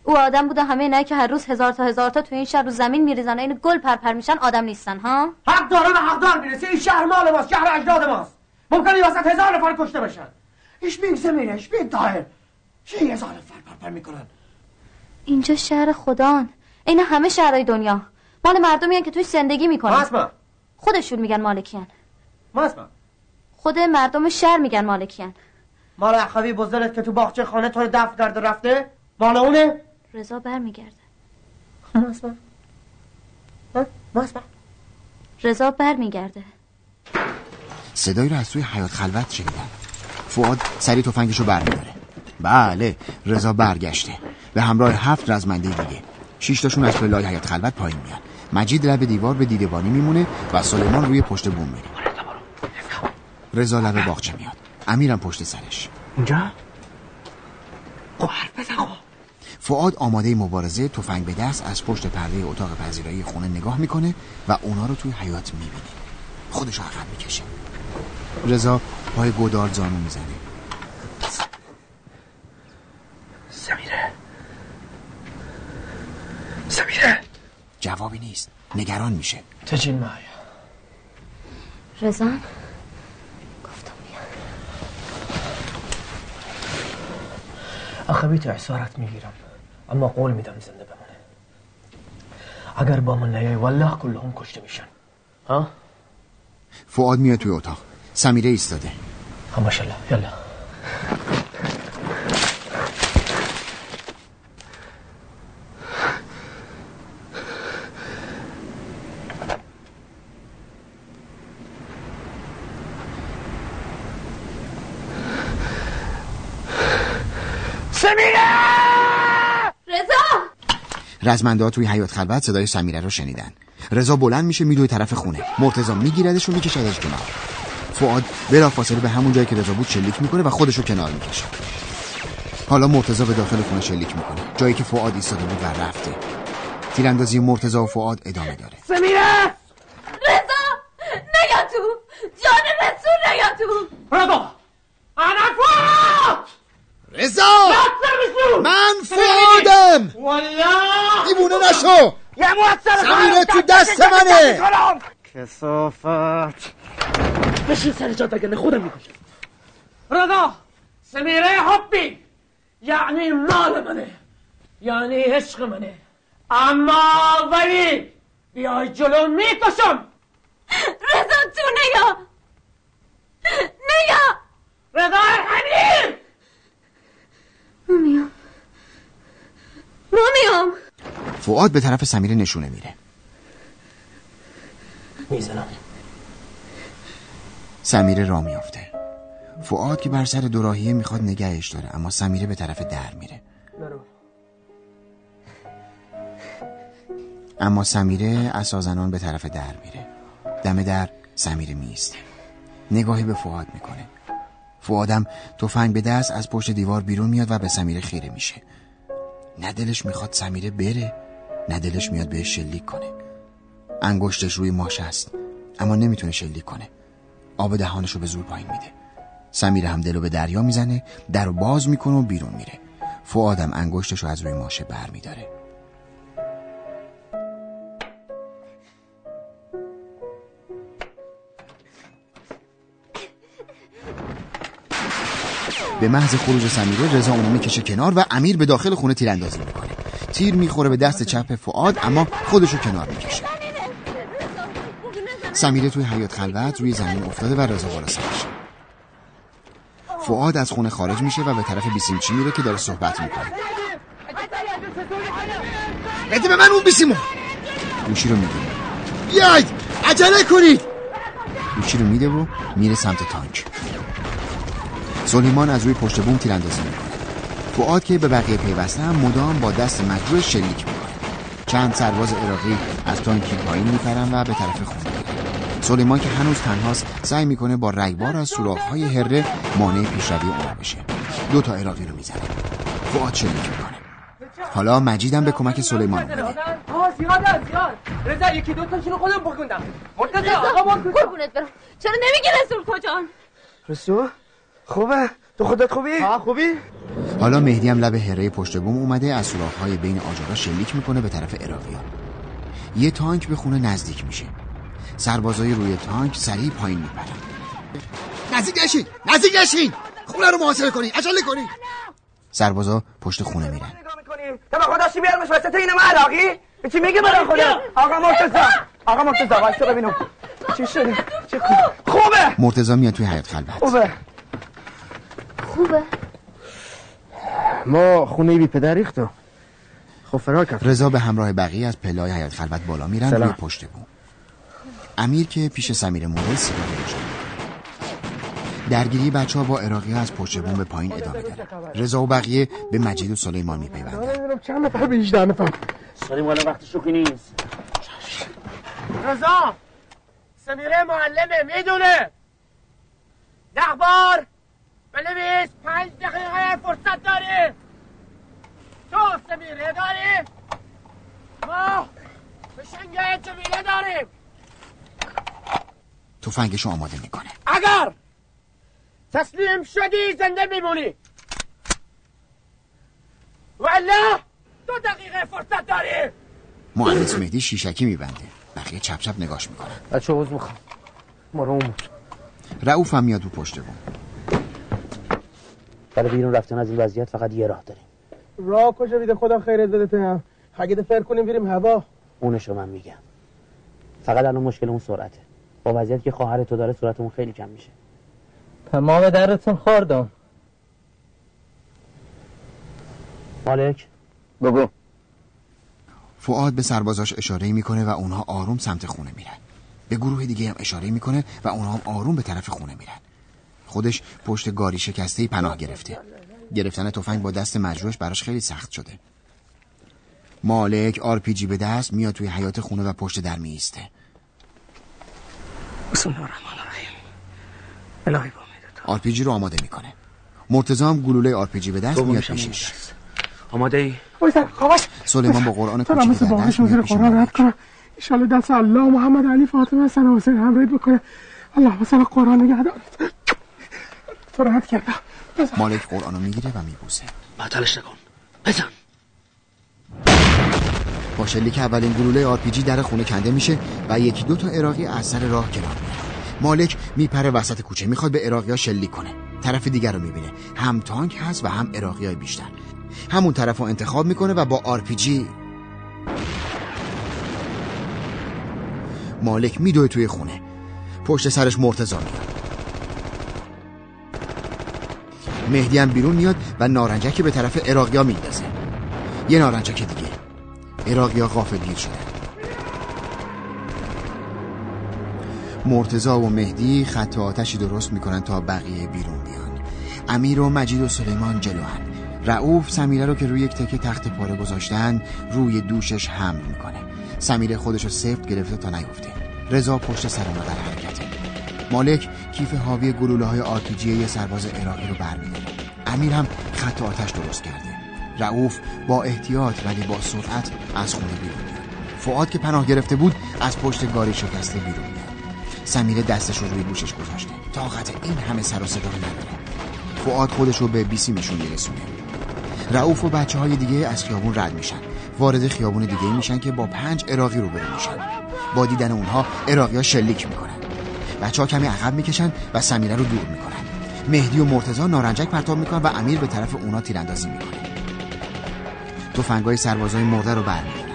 او آدم بوده همه اینایی که هر روز هزار تا هزار تا تو این شهر رو زمین میریزن و این گل پرپر میشن آدم نیستن ها؟ حق داره به حقدار می‌رسه این شهر مال ماست شهر اجداد ماست. ممکنه وسط هزار نفر کشته بشن. ایش بین سمیره ایش بین تاهر چه هزار نفر پرپر می‌کنن؟ اینجا شهر خدان. این همه شهرهای دنیا. مال مردمی که توی زندگی می‌کنن. اسمع خودشون میگن مالکیان. ما اسمع خود مردم شهر میگن مالکیان. مال اخوی بزرگت که تو باغچه خانه تو دفن کرده رفته؟ مال اونه؟ رضا برمیگرده. ما اسمع ما اسمع رضا برمیگرده. صدایی رو از توی حیات خلوت شنیدم. فؤاد سری تفنگشو برمیداره. بله رضا برگشته. به همراه هفت رزمنده دیگه. شش تاشون از پلای حیات خلوت پایین میان. مجید لب دیوار به دیدبانی میمونه و سلیمان روی پشت بوم میره. رضا لب باغچه میاد. امیرم پشت سرش. اونجا خب حرف بزن خب. فعاد آماده مبارزه تفنگ به دست از پشت پرده اتاق پذیرایی خونه نگاه می‌کنه و اونا رو توی حیات می‌بینه. خودش عقب می‌کشه. رضا پای گودار زانو می‌زنه. سمیره. سمیره. جوابی نیست. نگران میشه. تجین معایا رضا؟ آخه بیتو احسارت می‌گیرم. اما قول میدم زنده بمونه. اگر با من نیای والله کلهم کشته میشن. ها؟ فعاد میاد توی اتاق. سمیره ایستاده. ماشالله یلا سمیره رضا رزمنده ها توی حیات خلوت صدای سمیره رو شنیدن. رضا بلند میشه میدوی طرف خونه. مرتضی میگیردش و میکشدش کنار. فعاد بلافاصله به همون جایی که رضا بود شلیک می‌کنه و خودشو کنار می‌کشه. حالا مرتضی به داخل خونه شلیک می‌کنه. جایی که فعاد ایستاده بود و رفته. تیراندازی مرتضی و فعاد ادامه داره. سمیره رضا نیا تو جان رسول نیا تو رضا انا فوت رضا من فعادم والله دیوونه نشو یه سمیره تو دست منه. کسافت. بشین سر جات اگر خودم می‌کشم. رضا سمیره حبی. یعنی مال منه. یعنی عشق منه. اما ولی بیای جلو می‌کشم. رضا تو نیا نیا رضا ارحمی میام ما میام فعاد به طرف سمیره نشونه میره. می‌زنم. سمیره را میافته. فعاد که بر سر دوراهیه می‌خواد نگهش داره اما سمیره به طرف در میره. اما سمیره اسازنان به طرف در میره. دم در سمیره میسته نگاهی به فعاد می‌کنه. فعادم تفنگ به دست از پشت دیوار بیرون میاد و به سمیره خیره میشه. نه دلش می‌خواد سمیره بره. نه دلش میاد بهش شلیک کنه. انگشتش روی ماشه است اما نمی‌تونه شلیک کنه. آب دهانشو به زور پایین میده. سمیره هم دلو به دریا می‌زنه در رو باز می‌کنه و بیرون میره. فعادم انگشتشو از روی ماشه بر میداره. به محض خروج سمیره رضا اونو می‌کشه کنار و امیر به داخل خونه تیراندازی می‌کنه. تیر می‌خوره به دست چپ فعاد اما خودشو کنار می‌کشه. سمیره توی حیات خلوت روی زمین افتاده و رضا بالا سرش فعاد از خونه خارج میشه و به طرف بیسیمچی میره که داره صحبت می‌کنه. بده به من اون بیسیمو! گوشی رو میده بیاید! عجله کنید! گوشی رو میده و میره سمت تانک. سلیمان از روی پشت بوم تیراندازی می‌کنه. فعاد که به بقیه پیوسته هم مدام با دست مجروح شلیک می‌کنه چند سرباز عراقی از تانکی پایین میپرن و به طرف خونه سلیمان که هنوز تنهاست سعی می‌کنه با رگبار از سوراخ‌های هره مانع پیشروی اونا بشه. دو تا عراقی رو می‌زنه. فعاد شلیک می‌کنه. حالا مجیدم به کمک سلیمان اومده رضا یکی دو تاشون رو خودم بکندم مرتضی آقا ما قربونت برم. چرا نمیگی رسول کجان رسول؟ خوبه؟ تو خودت خوبی؟ ها خوبی. حالا مهدی هم لب هره پشت بوم اومده از سوراخ‌های بین آجرها شلیک می‌کنه به طرف عراقی‌ها یه تانک به خونه نزدیک میشه. سربازای روی تانک سریع پایین میپرن. نزدیک نشین! نزدیک نشین! خونه رو محاصره کنین عجله کنین سربازا پشت خونه میرن. تو به خدا بیارمش وسط این ما عراقی؟ چی میگه برای خدا؟ آقا مرتضی! آقا مرتضی واسه ببینم. چی شده؟ چه خوبه! مرتضی میاد توی حیات خلوت. خوبه. خوبه. ما خونه بی پدر ریختم خب فرار کرد. رضا به همراه بقیه از پلای حیات خلوت بالا میرن سلام. روی پشت بوم. امیر که پیش سمیر مورد سیگار درگیری بچه ها با اراقی ها از پشت بوم به پایین ادامه داره. رضا و بقیه به مجید و سلیمان میپیوندن. چند نفر به 18 نفر سلیم حالا وقت شوخی نیست. رضا! سمیره معلمه می‌دونه. ده بار بنویس پنج دقیقه فرصت داری. تو سمیره داری ما بشنگه جمیله داریم. تفنگشو آماده می‌کنه. اگر تسلیم شدی زنده میمونی. والا دو دقیقه فرصت داری. مهندس مهدی شیشکی میبنده. بقیه چپ چپ نگاش می‌کنن. بچه عوض می‌خوام. ما رو اون رعوف هم میاد رو پشت بوم. برای بیرون رفتن از این وضعیت فقط یه راه داریم. راه کجا بیده خدا خیرت بده تو هم اگه فر کنیم بریم هوا. اونش رو من میگم. فقط الان مشکل اون سرعته. با وضعیت که خواهر تو داره سرعتمون خیلی کم میشه. تمام درتون خوردم. مالک؟ بگو. فواد به سربازاش اشاره می‌کنه و اونها آروم سمت خونه میرن. به گروه دیگه هم اشاره می‌کنه و اونها هم آروم به طرف خونه میرن. خودش پشت گاری شکسته پناه گرفته. گرفتن تفنگ با دست مجروحش براش خیلی سخت شده. مالک آرپیجی به دست میاد توی حیاط خونه و پشت در میسته بسم الله الرحمن الرحیم. آرپیجی رو آماده می‌کنه. مرتضی هم گلوله آرپیجی به دست میاد پیشش. آماده ای؟ سلیمان با قرآن کوچیک در دست میاد پیش قرآن. رد کنم ایشالا دست الله محمد علی فاطمه حسن حسین همراهیت بکنه. الله مثلا قرآن نگه دارد تو راحت کردم مالک قرآن رو می‌گیره و میبوسه. معطلش نکن. بزن. با شلیک اولین گلوله آرپیجی در خونه کنده میشه و یکی دو تا عراقی از سر راه کنار مالک میپره وسط کوچه می‌خواد به عراقی ها شلیک کنه. طرف دیگر رو می‌بینه. هم تانک هست و هم عراقی های بیشتر. همون طرف رو انتخاب می‌کنه و با آرپیجی مالک میدوه توی خونه. پشت سرش مرتضی میاد. مهدی هم بیرون میاد و نارنجکی به طرف عراقی ها میندازه. یه نارنجک دیگه. عراقی ها غافلگیر شدن مرتضی و مهدی خط آتشی درست می‌کنن تا بقیه بیرون بیان. امیر و مجید و سلیمان جلوان رئوف سمیره رو که روی یک تکه تخت پاره گذاشتن روی دوشش حمل می‌کنه. سمیره خودش رو سفت گرفته تا نیفته. رضا پشت سر حرکته مالک کیف حاوی گلوله های آرپیجی یه سرباز عراقی رو برمیداره. امیر هم خط آتش درست کرده. رعوف با احتیاط ولی با سرعت از خونه بیرون میاد. فعاد که پناه گرفته بود از پشت گاری شکسته بیرون میاد. سمیره دستش رو روی گوشش گذاشته. طاقت این همه سر و صدا رو نداره. فعاد خودش رو به بیسی میشون میرسونه. رعوف و بچه های دیگه از خیابون رد میشن. وارد خیابون دیگه میشن که با پنج عراقی روبرو میشن. با دیدن اونها عراقی ها شلیک می‌کنن. بچه ها کمی عقب می‌کشن و سمیره رو دور می‌کنن. مهدی و مرتزا نارنجک پرتاب می‌کنن و امیر به طرف اونا تیراندازی می‌کنه. تفنگای سربازای مرده رو برمیدارن.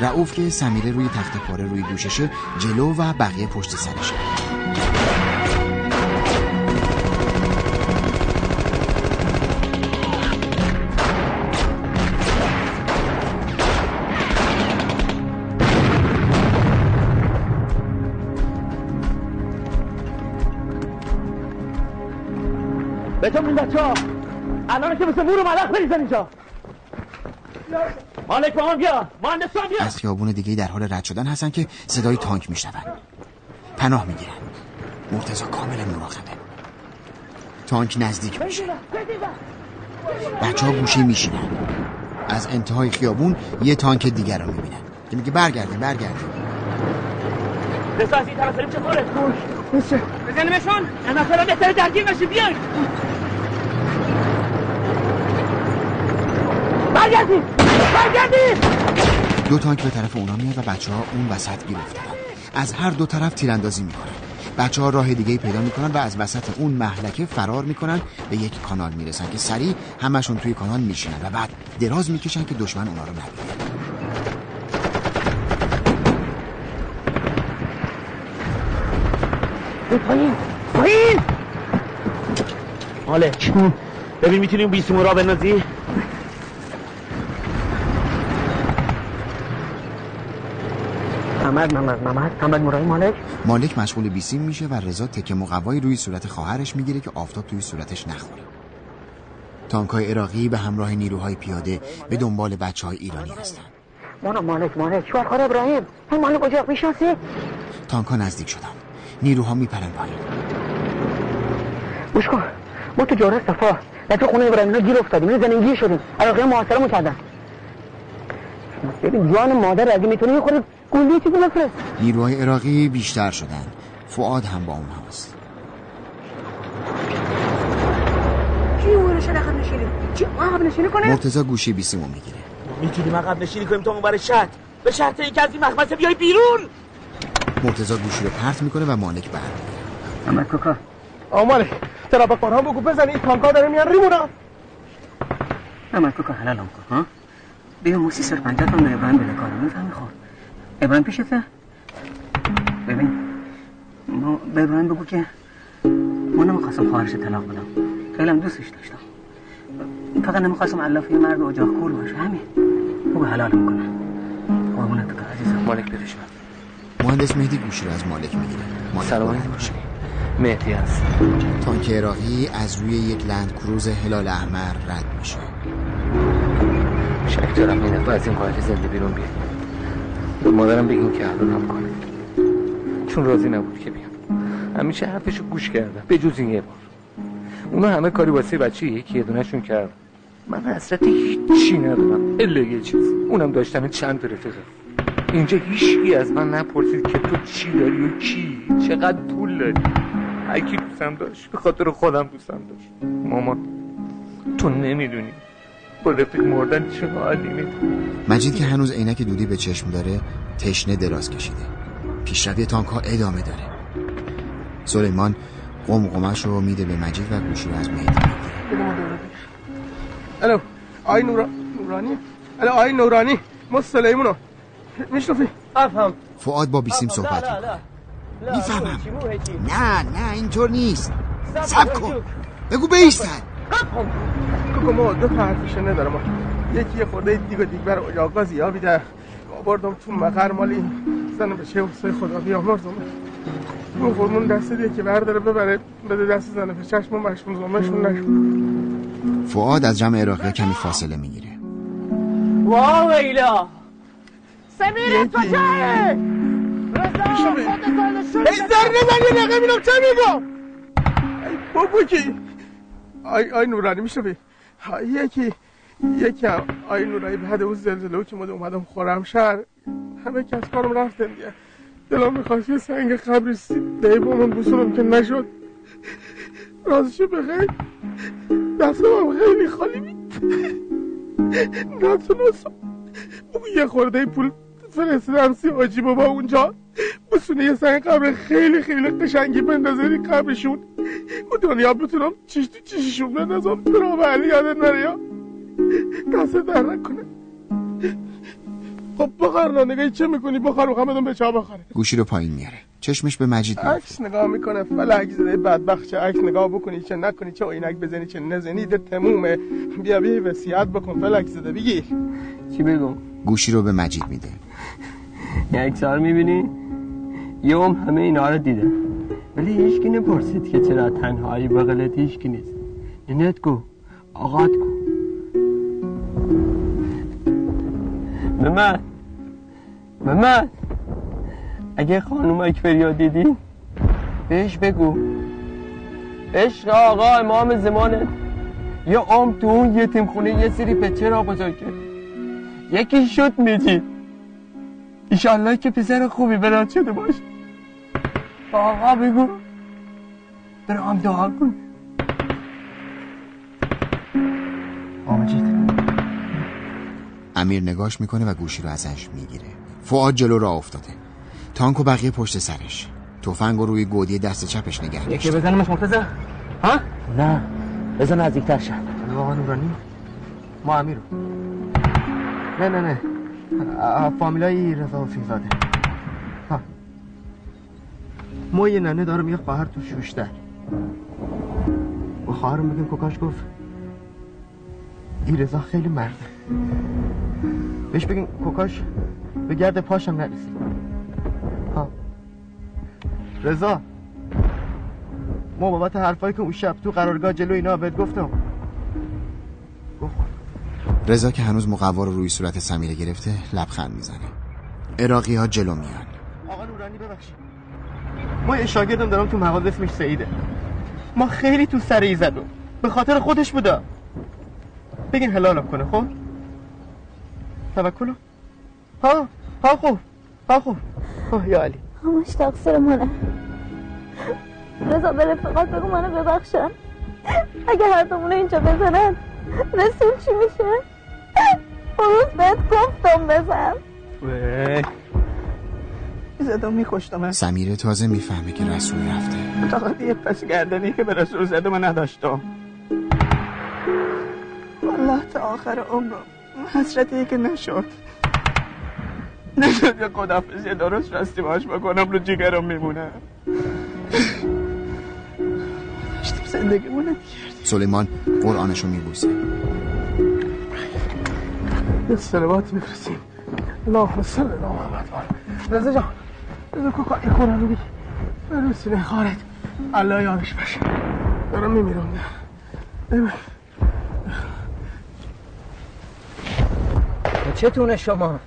رعوف که سمیره روی تخت پاره روی دوششه جلو و بقیه پشت سرشه بچه ها الان که مثل مور و ملخ بریزن اینجا. مالک با هم بیا مهندسان بیا. از خیابون دیگه در حال رد شدن هستن که صدای تانک میشنون. پناه می‌گیرن. مرتزا کاملا مراقبه تانک نزدیک میشه. بچه ها گوشه میشینن. از انتهای خیابون یه تانک دیگر رو می‌بینن. که میگه برگردیم برگردیم رسا از این طرف بریم چطوره؟ بسه بزنیمشون. نه مثلا بهتره درگیر بشی بیاین. دو تانک به طرف اونا میاد و بچه ها اون وسط گیر افتادن. از هر دو طرف تیراندازی می‌کنن. بچه ها راه دیگه پیدا می‌کنن و از وسط اون محلکه فرار می‌کنن به یک کانال می‌رسن که سریع همشون توی کانال میشینن و بعد دراز می‌کشن که دشمن اونا رو نبینه پایین پایین! مالک ببین می‌تونی اون بیسیمو را بندازی؟ محمد محمد محمد. محمد مرای مالک. مالک مشغول بیسیم میشه و رضا تکه مقوایی روی صورت خواهرش می‌گیره که آفتاب توی صورتش نخوره. تانکای عراقی به همراه نیروهای پیاده به دنبال بچه های ایرانی هستن مانا مالک مالک. شوهر ابراهیم؟ هم مالک اجاق می‌شناسی؟ تانکا نزدیک شدن. نیروها میپرن پایین. گوش کن ما تو جاره صفا در تو خونه ابراهیم گیر افتادیم. اینا زنگیر شدیم. عراقی محاصره کردن ببین جان مادر اگه می‌تونی یه خورده گولی چیزی بفرست نیروهای عراقی بیشتر شدن. فعاد هم با اون هست مرتضی گوشی بیسیمو می‌گیره. می‌تونیم عقب نشینی کنیم تا اون برای شرط به شرط اینکه از این مخمسه بیای بیرون! مرتضی گوشی رو پرت می‌کنه و مالک برمیگره محمد کوکا آماله. ترا به قرآن بگو بزن این تانکا داره میان ریمونا. محمد کوکا حلالم کن ها؟ بیا موسی سر من به ابراهیم بده کارو می‌فهمی خب ابراهیم پیشته ببین ما به ابراهیم بگو که ما نمی‌خواستم خواهرش طلاق بدم. خیلی هم دوستش داشتم. فقط نمی‌خواستم علاف یه مرد اجاق کور باشه. همین. بگو حلالم کنه قربونت تو عزیزم. مالک بدش مهندس مهدی گوشی رو از مالک می‌گیره. مالک سلام. میشه. مهدی هست. تانک عراقی از روی یک لند کروز هلال احمر رد میشه. شک دارم این از این قاعده زنده بیرون بیاد به مادرم بگین که حلالم کنه. چون راضی نبود که بیام. همیشه حرفشو گوش کردم. به جز این یه بار. اونا همه کاری واسه بچه یکی یه دونشون کرد من حسرت هیچی ندارم. الا یه چیز. اونم داشتن چند رفیقه. اینجا هیچکی از من نپرسید که تو چی داری و کی؟ چقدر پول داری؟ هرکی دوستم داشت. به خاطر خودم دوستم داشت. مامان تو نمی‌دونی. با رفیق مردن چه حالی میده مجید که هنوز عینک دودی به چشم داره تشنه دراز کشیده. پیشروی تانک ها ادامه داره. سلیمان قمقمش رو میده به مجید و گوشی رو از مهدی می‌گیره الو آی نورا... نورانی؟ الو آی نورانی ما سلیمونو. میشنفی افهم. فعاد با بیسیم صحبت می‌کنه. می‌فهمم. نه نه اینطور نیست. سب کن. بگو بیستن. کوکو ما دو تا حرفش ندارم. یکی یه خورده دیگه دیگه برای اجاقا زیابیده بردم تو مقر مالی. زن به چه حسای خدا بیامرزم. اون فرمون دست دیگه که برداره ببره. بده دست زنه به چشم و مشمون زمشون نشون فعاد از جمع عراقی کمی فاصله می‌گیره. واو ایلا. سمیر تو جایه ای زر نزن یه دقیقه بینم چه میگم ای بابا کی؟ آی آی نورانی میشه بی؟ یکی یکی آی نورانی بعد اون زلزله که ما اومدم خورم شهر همه کس کارم رفتن دیگه. دلم می‌خواست یه سنگ قبری دی با من بسونم که نشد. رازشو بخیر دستم خیلی خالی می نتونستم. بگو یه خورده پول فرستدم سی آجی بابا اونجا. بسونه یه سنگ قبر خیلی خیلی قشنگی بندازه قبرشون. و دنیا بتونم چیش تو چیششون بندازم. برام علی یادت نره یا؟ دست در نکنه. خب بخار نگاهی چه می‌کنی؟ بخار می‌خوام به چا بخاره گوشی رو پایین میاره. چشمش به مجید میفته عکس نگاه می‌کنه. فلک زده بدبخت. چه عکس نگاه بکنی چه نکنی چه عینک بزنی چه نزنی. ده تمومه. بیا بیا وصیت بکن. فلک زده. بگی. چی بگم؟ گوشی رو به مجید میده. یه اکسار می‌بینی؟ یه هم همه اینا رو دیده. ولی هیچکی نپرسید که چرا تنهایی بغلت هیچکی نیست. ننت گو آقات گو. ممد ممد اگه خانوم اکفریا دیدی بهش بگو. عشق آقا امام زمانت یه عمر تو اون یتیم خونه یه سری پچه را بزرگ کرد. یکی شد میجید ایشالله که پسر خوبی برات شده باش. آقا بگو. برام دعا کن. آمجید امیر نگاش می‌کنه و گوشی رو ازش می‌گیره. فعاد جلو را افتاده. تانک و بقیه پشت سرش. تفنگ رو روی گودی دست چپش نگه یکی بزنمش مرتزه ها؟ نه. بزن نزدیکتر شد. آقا نورانی. ما امیرو نه نه نه. فامیلای رضا و فیزاده ما یه ننه دارم یه خواهر تو شوشتر و خواهرم میگیم کوکاش گفت این رضا خیلی مرده بهش بگین کوکاش به گرد پاشم نرسید رضا ما بابت حرفایی که اون شب تو قرارگاه جلو اینا بهت گفتم رضا که هنوز مقوا رو روی صورت سمیره گرفته لبخند می‌زنه عراقی ها جلو میان آقا نورانی ببخشید ما یه شاگردم دارم تو مغازه اسمش سعیده. ما خیلی تو سر ای زدم. به خاطر خودش بودا. بگین حلالم کنه خب؟ توکلو ها ها خوب ها خوب ها یا علی. همش تقصیر منه رضا به رفقات بگو منو ببخشن. اگه هر دومونه اینجا بزنن رسول چی میشه؟ اون روز بهت گفتم بزن. زدم میخوشتم سمیره تازه می‌فهمه که رسول رفته. فقط یه پس گردنی که به رسول زده من نداشتم. والله تا آخر عمرم حسرتی که نشد. نشد یه خدافزی درست رستی باش بکنم رو جیگرم میمونه. زندگی مونه سلیمان قرآنشو میبوسه. یه سلوات میفرستیم اللهم صل علی محمد. رضا جان. رضا کو کاری کنم بگی برو سینه خارت الله یادش باشه. دارم میمیرم نه. چتونه شما؟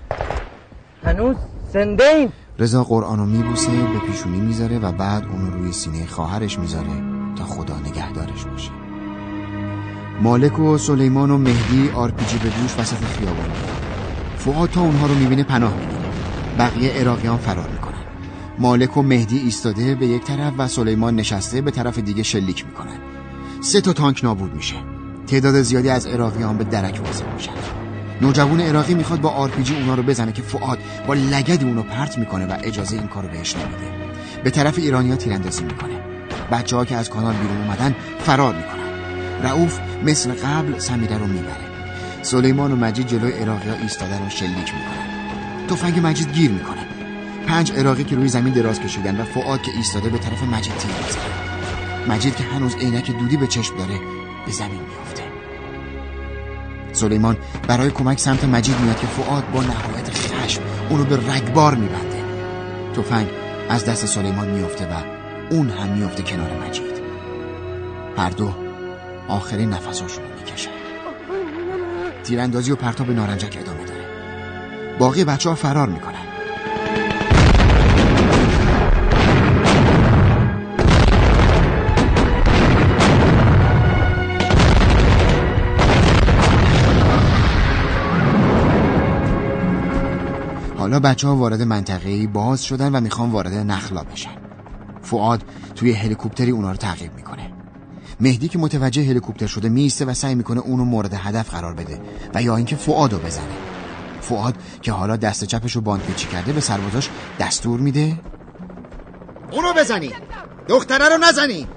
هنوز زنده این رضا قرآنو میبوسه به پیشونی می‌ذاره و بعد اونو روی سینه خواهرش می‌ذاره تا خدا نگهدارش باشه. مالک و سلیمان و مهدی آرپیجی به دوش وسط خیابان. فعاد تا اونها رو می‌بینه پناه می‌گیره. بقیه عراقیان فرار می‌کنن. مالک و مهدی ایستاده به یک طرف و سلیمان نشسته به طرف دیگه شلیک می‌کنن سه تا تانک نابود میشه. تعداد زیادی از عراقیان به درک واصل میشن. نوجوان عراقی می‌خواد با آرپیجی اونا رو بزنه که فواد با لگد اونو پرت می‌کنه و اجازه این کارو بهش نمیده. به طرف ایرانیا تیراندازی می‌کنه. بچه ها که از کانال بیرون اومدن فرار می‌کنن. رئوف مثل قبل سمیره رو می‌بره. سلیمان و مجید جلوی عراقی ها ایستادن و شلیک می‌کنن. تفنگ مجید گیر می‌کنه. پنج عراقی که روی زمین دراز کشیدن و فعاد که ایستاده به طرف مجید تیر می‌زنه. مجید که هنوز عینک دودی به چشم داره به زمین میافته. سلیمان برای کمک سمت مجید میاد که فعاد با نهایت خشم اونو به رگبار میبنده. تفنگ از دست سلیمان میافته و اون هم میافته کنار مجید. هر دو آخرین نفساشون رو می‌کشن تیراندازی و پرتاب نارنجک ادامه داره. باقی بچه ها فرار می‌کنن. بچه ها وارد منطقه باز شدن و می‌خوان وارد نخلا بشن. فعاد توی هلیکوپتری اونا رو تعقیب می‌کنه. مهدی که متوجه هلیکوپتر شده میسته و سعی می‌کنه اونو مورد هدف قرار بده و یا اینکه فعادو بزنه. فعاد که حالا دست چپش رو باندپیچی کرده به سربازاش دستور میده. اونو بزنی. دختره رو نزنی.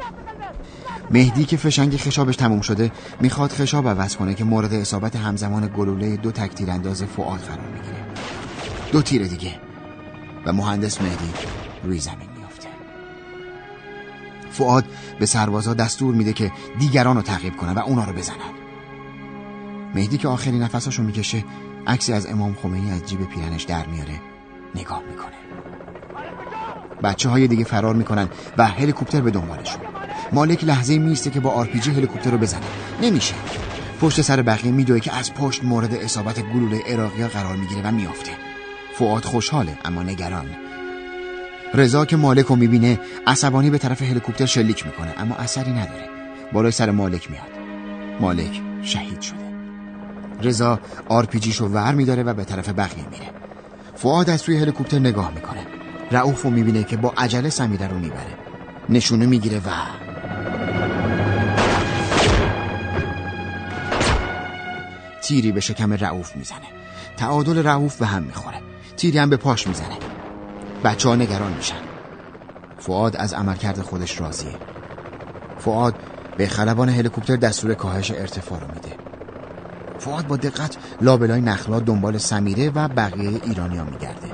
مهدی که فشنگ خشابش تموم شده می‌خواد خشاب عوض کنه که مورد اصابت همزمان گلوله دو تک تیرانداز فعاد قرار می‌گیره دو تیر دیگه. و مهندس مهدی روی زمین میافته. فواد به سربازا دستور میده که دیگران رو تعقیب کنن و اونا رو بزنن. مهدی که آخرین نفساشو می‌کشه عکسی از امام خمینی از جیب پیرهنش در میاره نگاه می‌کنه. بچه های دیگه فرار می‌کنن و هلیکوپتر به دنبالشون. مالک لحظه میسته که با آرپیجی هلیکوپتر رو بزنه. نمیشه. پشت سر بقیه میدوه که از پشت مورد اصابت گلوله عراقی قرار می‌گیره و میافته. فعاد خوشحاله اما نگران. رضا که مالک رو می‌بینه عصبانی به طرف هلیکوپتر شلیک می‌کنه اما اثری نداره. بالای سر مالک میاد. مالک شهید شده. رضا آرپیجیشو ور میداره و به طرف بقیه میره. فعاد از توی هلیکوپتر نگاه می‌کنه. رعوف رو می‌بینه که با عجله سمیره رو می‌بره. نشونه می‌گیره و تیری به شکم رعوف می‌زنه. تعادل رعوف به هم می‌خوره. تیری هم به پاش می‌زنه. بچه ها نگران میشن. فعاد از عملکرد خودش راضیه. فعاد به خلبان هلیکوپتر دستور کاهش ارتفاع رو میده. فعاد با دقت لابلای نخلا دنبال سمیره و بقیه ایرانیا میگرده.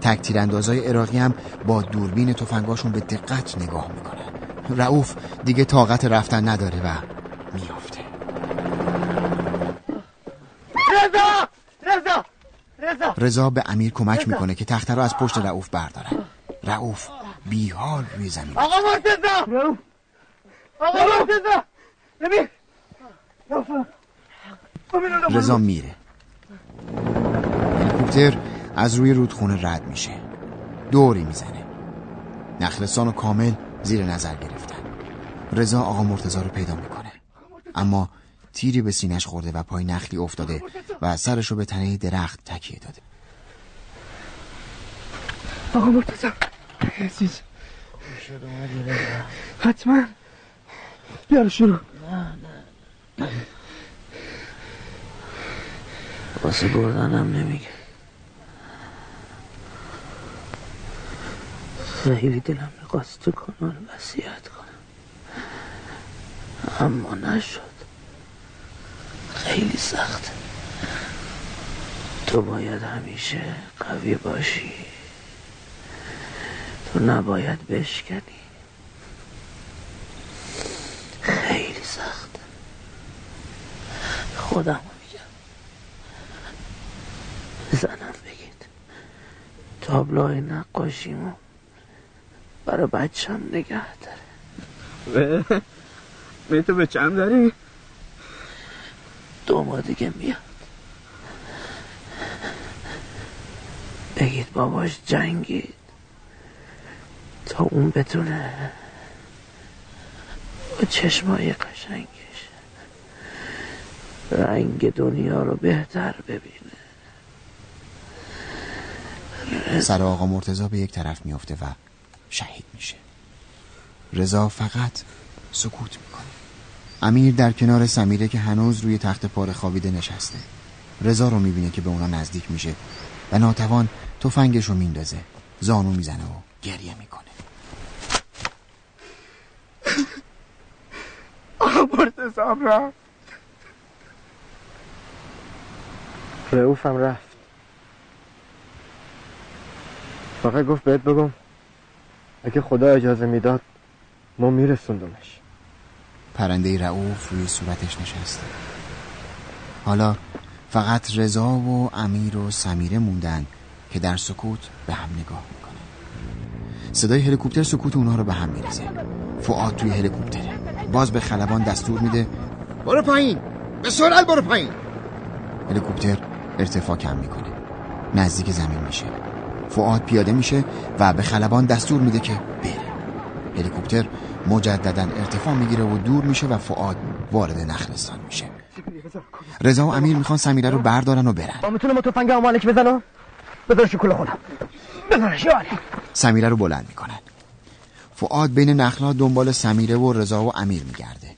تک تیراندازای عراقی هم با دوربین تفنگاشون به دقت نگاه می‌کنن. رعوف دیگه طاقت رفتن نداره و میافته رضا رضا به امیر کمک می‌کنه که تخته رو از پشت رعوف بردارن رعوف بیحال روی زمین. آقا مرتزا آقا مرتزا ببین رضا میره. هلیکوپتر از روی رودخونه رد میشه. دوری می‌زنه. نخلستان و کامل زیر نظر گرفتن. رضا آقا مرتزا رو پیدا می‌کنه. اما تیری به سینش خورده و پای نخلی افتاده و سرش رو به تنه درخت تکیه داده. آقا مرتزا عزیز. حتما. بیار شروع. واسه بردنم نمیگه. خیلی دلم می‌خواست تو کانال وسیعت کنم. اما نشد. خیلی سخته تو باید همیشه قوی باشی. تو نباید بشکنی. خیلی سخته. خودم میگم. زنم بگید. تابلوهای نقاشیمو برای بچم نگه داره. به؟ تو به داری؟ دو ماه دیگه میاد. بگید باباش جنگید تا اون بتونه با چشمای قشنگش. رنگ دنیا رو بهتر ببینه. سر آقا مرتزا به یک طرف میافته و شهید میشه. رضا فقط سکوت می‌کنه. امیر در کنار سمیره که هنوز روی تخت پاره خوابیده نشسته. رضا رو می‌بینه که به اونا نزدیک میشه و ناتوان تفنگش رو میندازه. زانو می‌زنه و گریه می‌کنه. آقا مرتزا هم رفت. رعوفم رفت. فقط گفت بهت بگم اگه خدا اجازه می‌داد ما میرسوندمش. پرنده رعوف روی صورتش نشسته. حالا فقط رضا و امیر و سمیره موندن که در سکوت به هم نگاه می‌کنه صدای هلیکوپتر سکوت اونها رو به هم میریزه. فعاد توی هلیکوپتره. باز به خلبان دستور میده. برو پایین. به سرعت برو پایین. هلیکوپتر ارتفاع کم می‌کنه. نزدیک زمین میشه. فعاد پیاده میشه و به خلبان دستور میده که بره. هلیکوپتر مجددا ارتفاع می‌گیره و دور میشه و فعاد وارد نخلستان میشه. رضا و امیر می‌خوان سمیره رو بردارن و برن. با می‌تونه ما تفنگ مالک بزنم؟ بذار شکل خودم. بذارش سمیره رو بلند می‌کنن فعاد بین نخلا دنبال سمیره و رضا و امیر میگرده.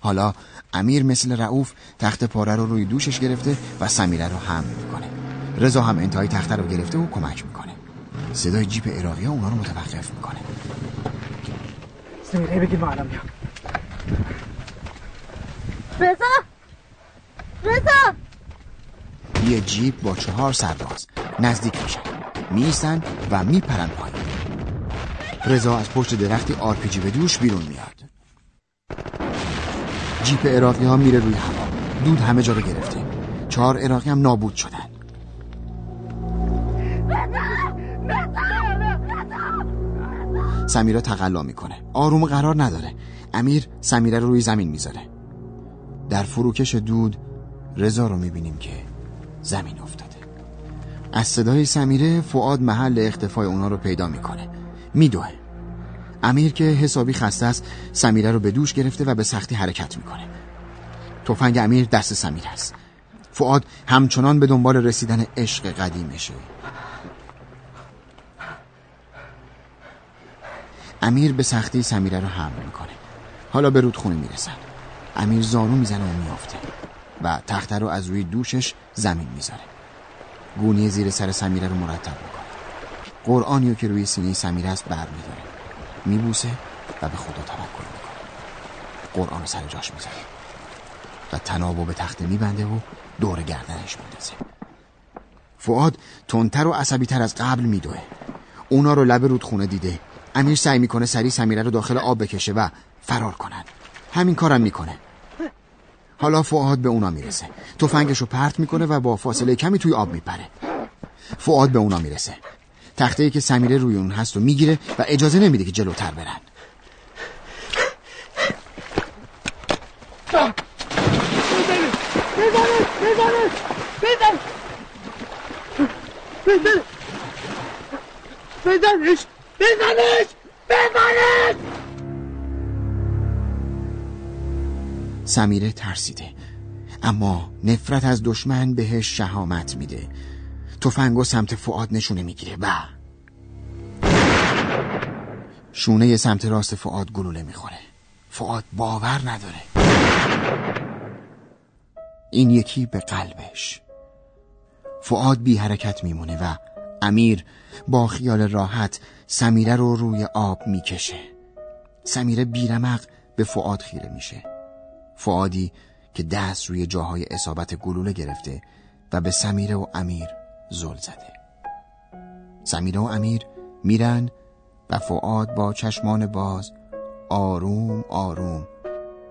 حالا امیر مثل رعوف تخت پاره رو روی دوشش گرفته و سمیره رو هم می‌کنه. رضا هم انتهای تخته رو گرفته و کمک می‌کنه. صدای جیپ عراقی ها اونا رو متوقف می‌کنه. سمیره بگید ما الان رضا! رضا! یه جیپ با چهار سرباز. نزدیک میشن. میستن و میپرن پایین. رضا از پشت درختی آرپیجی به دوش بیرون میاد. جیپ عراقی ها میره روی هوا. دود همه جا رو گرفته. چهار عراقی هم نابود شدن. سمیرا تقلا می‌کنه. آروم قرار نداره. امیر سمیره رو روی زمین می‌ذاره. در فروکش دود رضا رو می‌بینیم که زمین افتاده. از صدای سمیره فعاد محل اختفای اونا رو پیدا می‌کنه. میدوه. امیر که حسابی خسته است سمیره رو به دوش گرفته و به سختی حرکت می‌کنه. تفنگ امیر دست سمیره است. فعاد همچنان به دنبال رسیدن عشق قدیمشه. امیر به سختی سمیره رو حمل می‌کنه. حالا به رودخونه می‌رسن امیر زانو می‌زنه و میافته. و تخته رو از روی دوشش زمین می‌ذاره. گونی زیر سر سمیره رو مرتب می‌کنه. قرآنی رو که روی سینه سمیره است بر میداره میبوسه و به خدا توکل می‌کنه. قرآن رو سر جاش می‌ذاره. و تنابو به تخته میبنده و دور گردنش میندازه. فعاد تندتر و عصبیتر از قبل میدوه. اونا رو لب رودخونه دیده. امیر سعی می‌کنه سری سمیره رو داخل آب بکشه و فرار کنن. همین کارم می‌کنه. حالا فعاد به اونا می‌رسه. تفنگش رو پرت می‌کنه و با فاصله کمی توی آب میپره. فعاد به اونا می‌رسه. تخته ای که سمیره روی اون هست و می‌گیره و اجازه نمیده که جلوتر برن. بزنش! بزنش! بزنش! سمیره ترسیده. اما نفرت از دشمن بهش شهامت میده. تفنگ و سمت فعاد نشونه می‌گیره. و شونه سمت راست فعاد گلوله می‌خوره. فعاد باور نداره. این یکی به قلبش. فعاد بی حرکت میمونه و امیر با خیال راحت سمیره رو روی آب می‌کشه. سمیره بیرمق به فعاد خیره میشه. فعادی که دست روی جاهای اصابت گلوله گرفته و به سمیره و امیر زل زده. سمیره و امیر میرن و فعاد با چشمان باز آروم آروم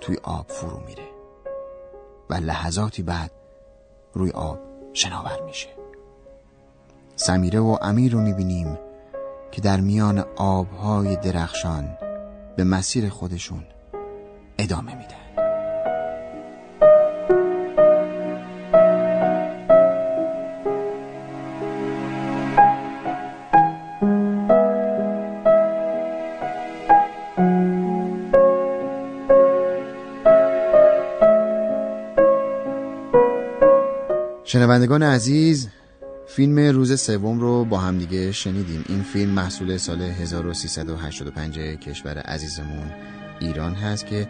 توی آب فرو میره و لحظاتی بعد روی آب شناور میشه. سمیره و امیر رو می‌بینیم که در میان آبهای درخشان به مسیر خودشون ادامه میدن. شنوندگان عزیز فیلم روز سوم رو با هم دیگه شنیدیم. این فیلم محصول سال 1385 کشور عزیزمون ایران هست که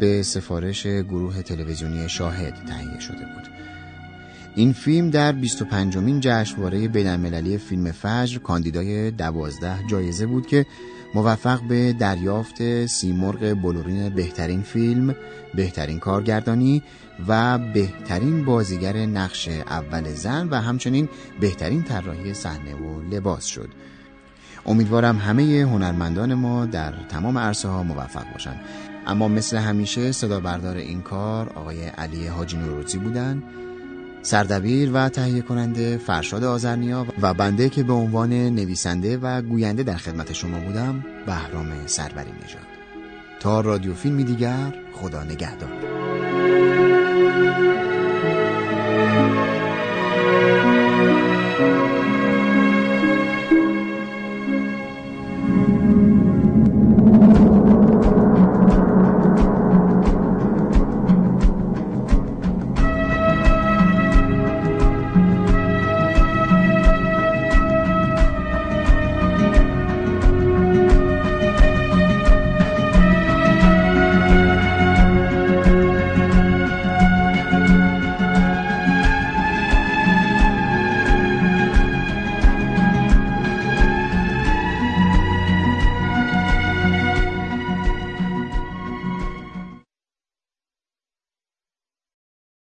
به سفارش گروه تلویزیونی شاهد تهیه شده بود. این فیلم در 25 مین جشنواره بین‌المللی فیلم فجر کاندیدای دوازده جایزه بود که موفق به دریافت سیمرغ بلورین بهترین فیلم، بهترین کارگردانی و بهترین بازیگر نقش اول زن و همچنین بهترین طراحی صحنه و لباس شد. امیدوارم همه هنرمندان ما در تمام عرصه ها موفق باشند. اما مثل همیشه صدا بردار این کار آقای علی حاجی نوروزی بودن سردبیر و تهیه کننده فرشاد آزرنیا و بنده که به عنوان نویسنده و گوینده در خدمت شما بودم بهرام سروری نژاد. تا رادیو فیلمی دیگر خدا نگهدار.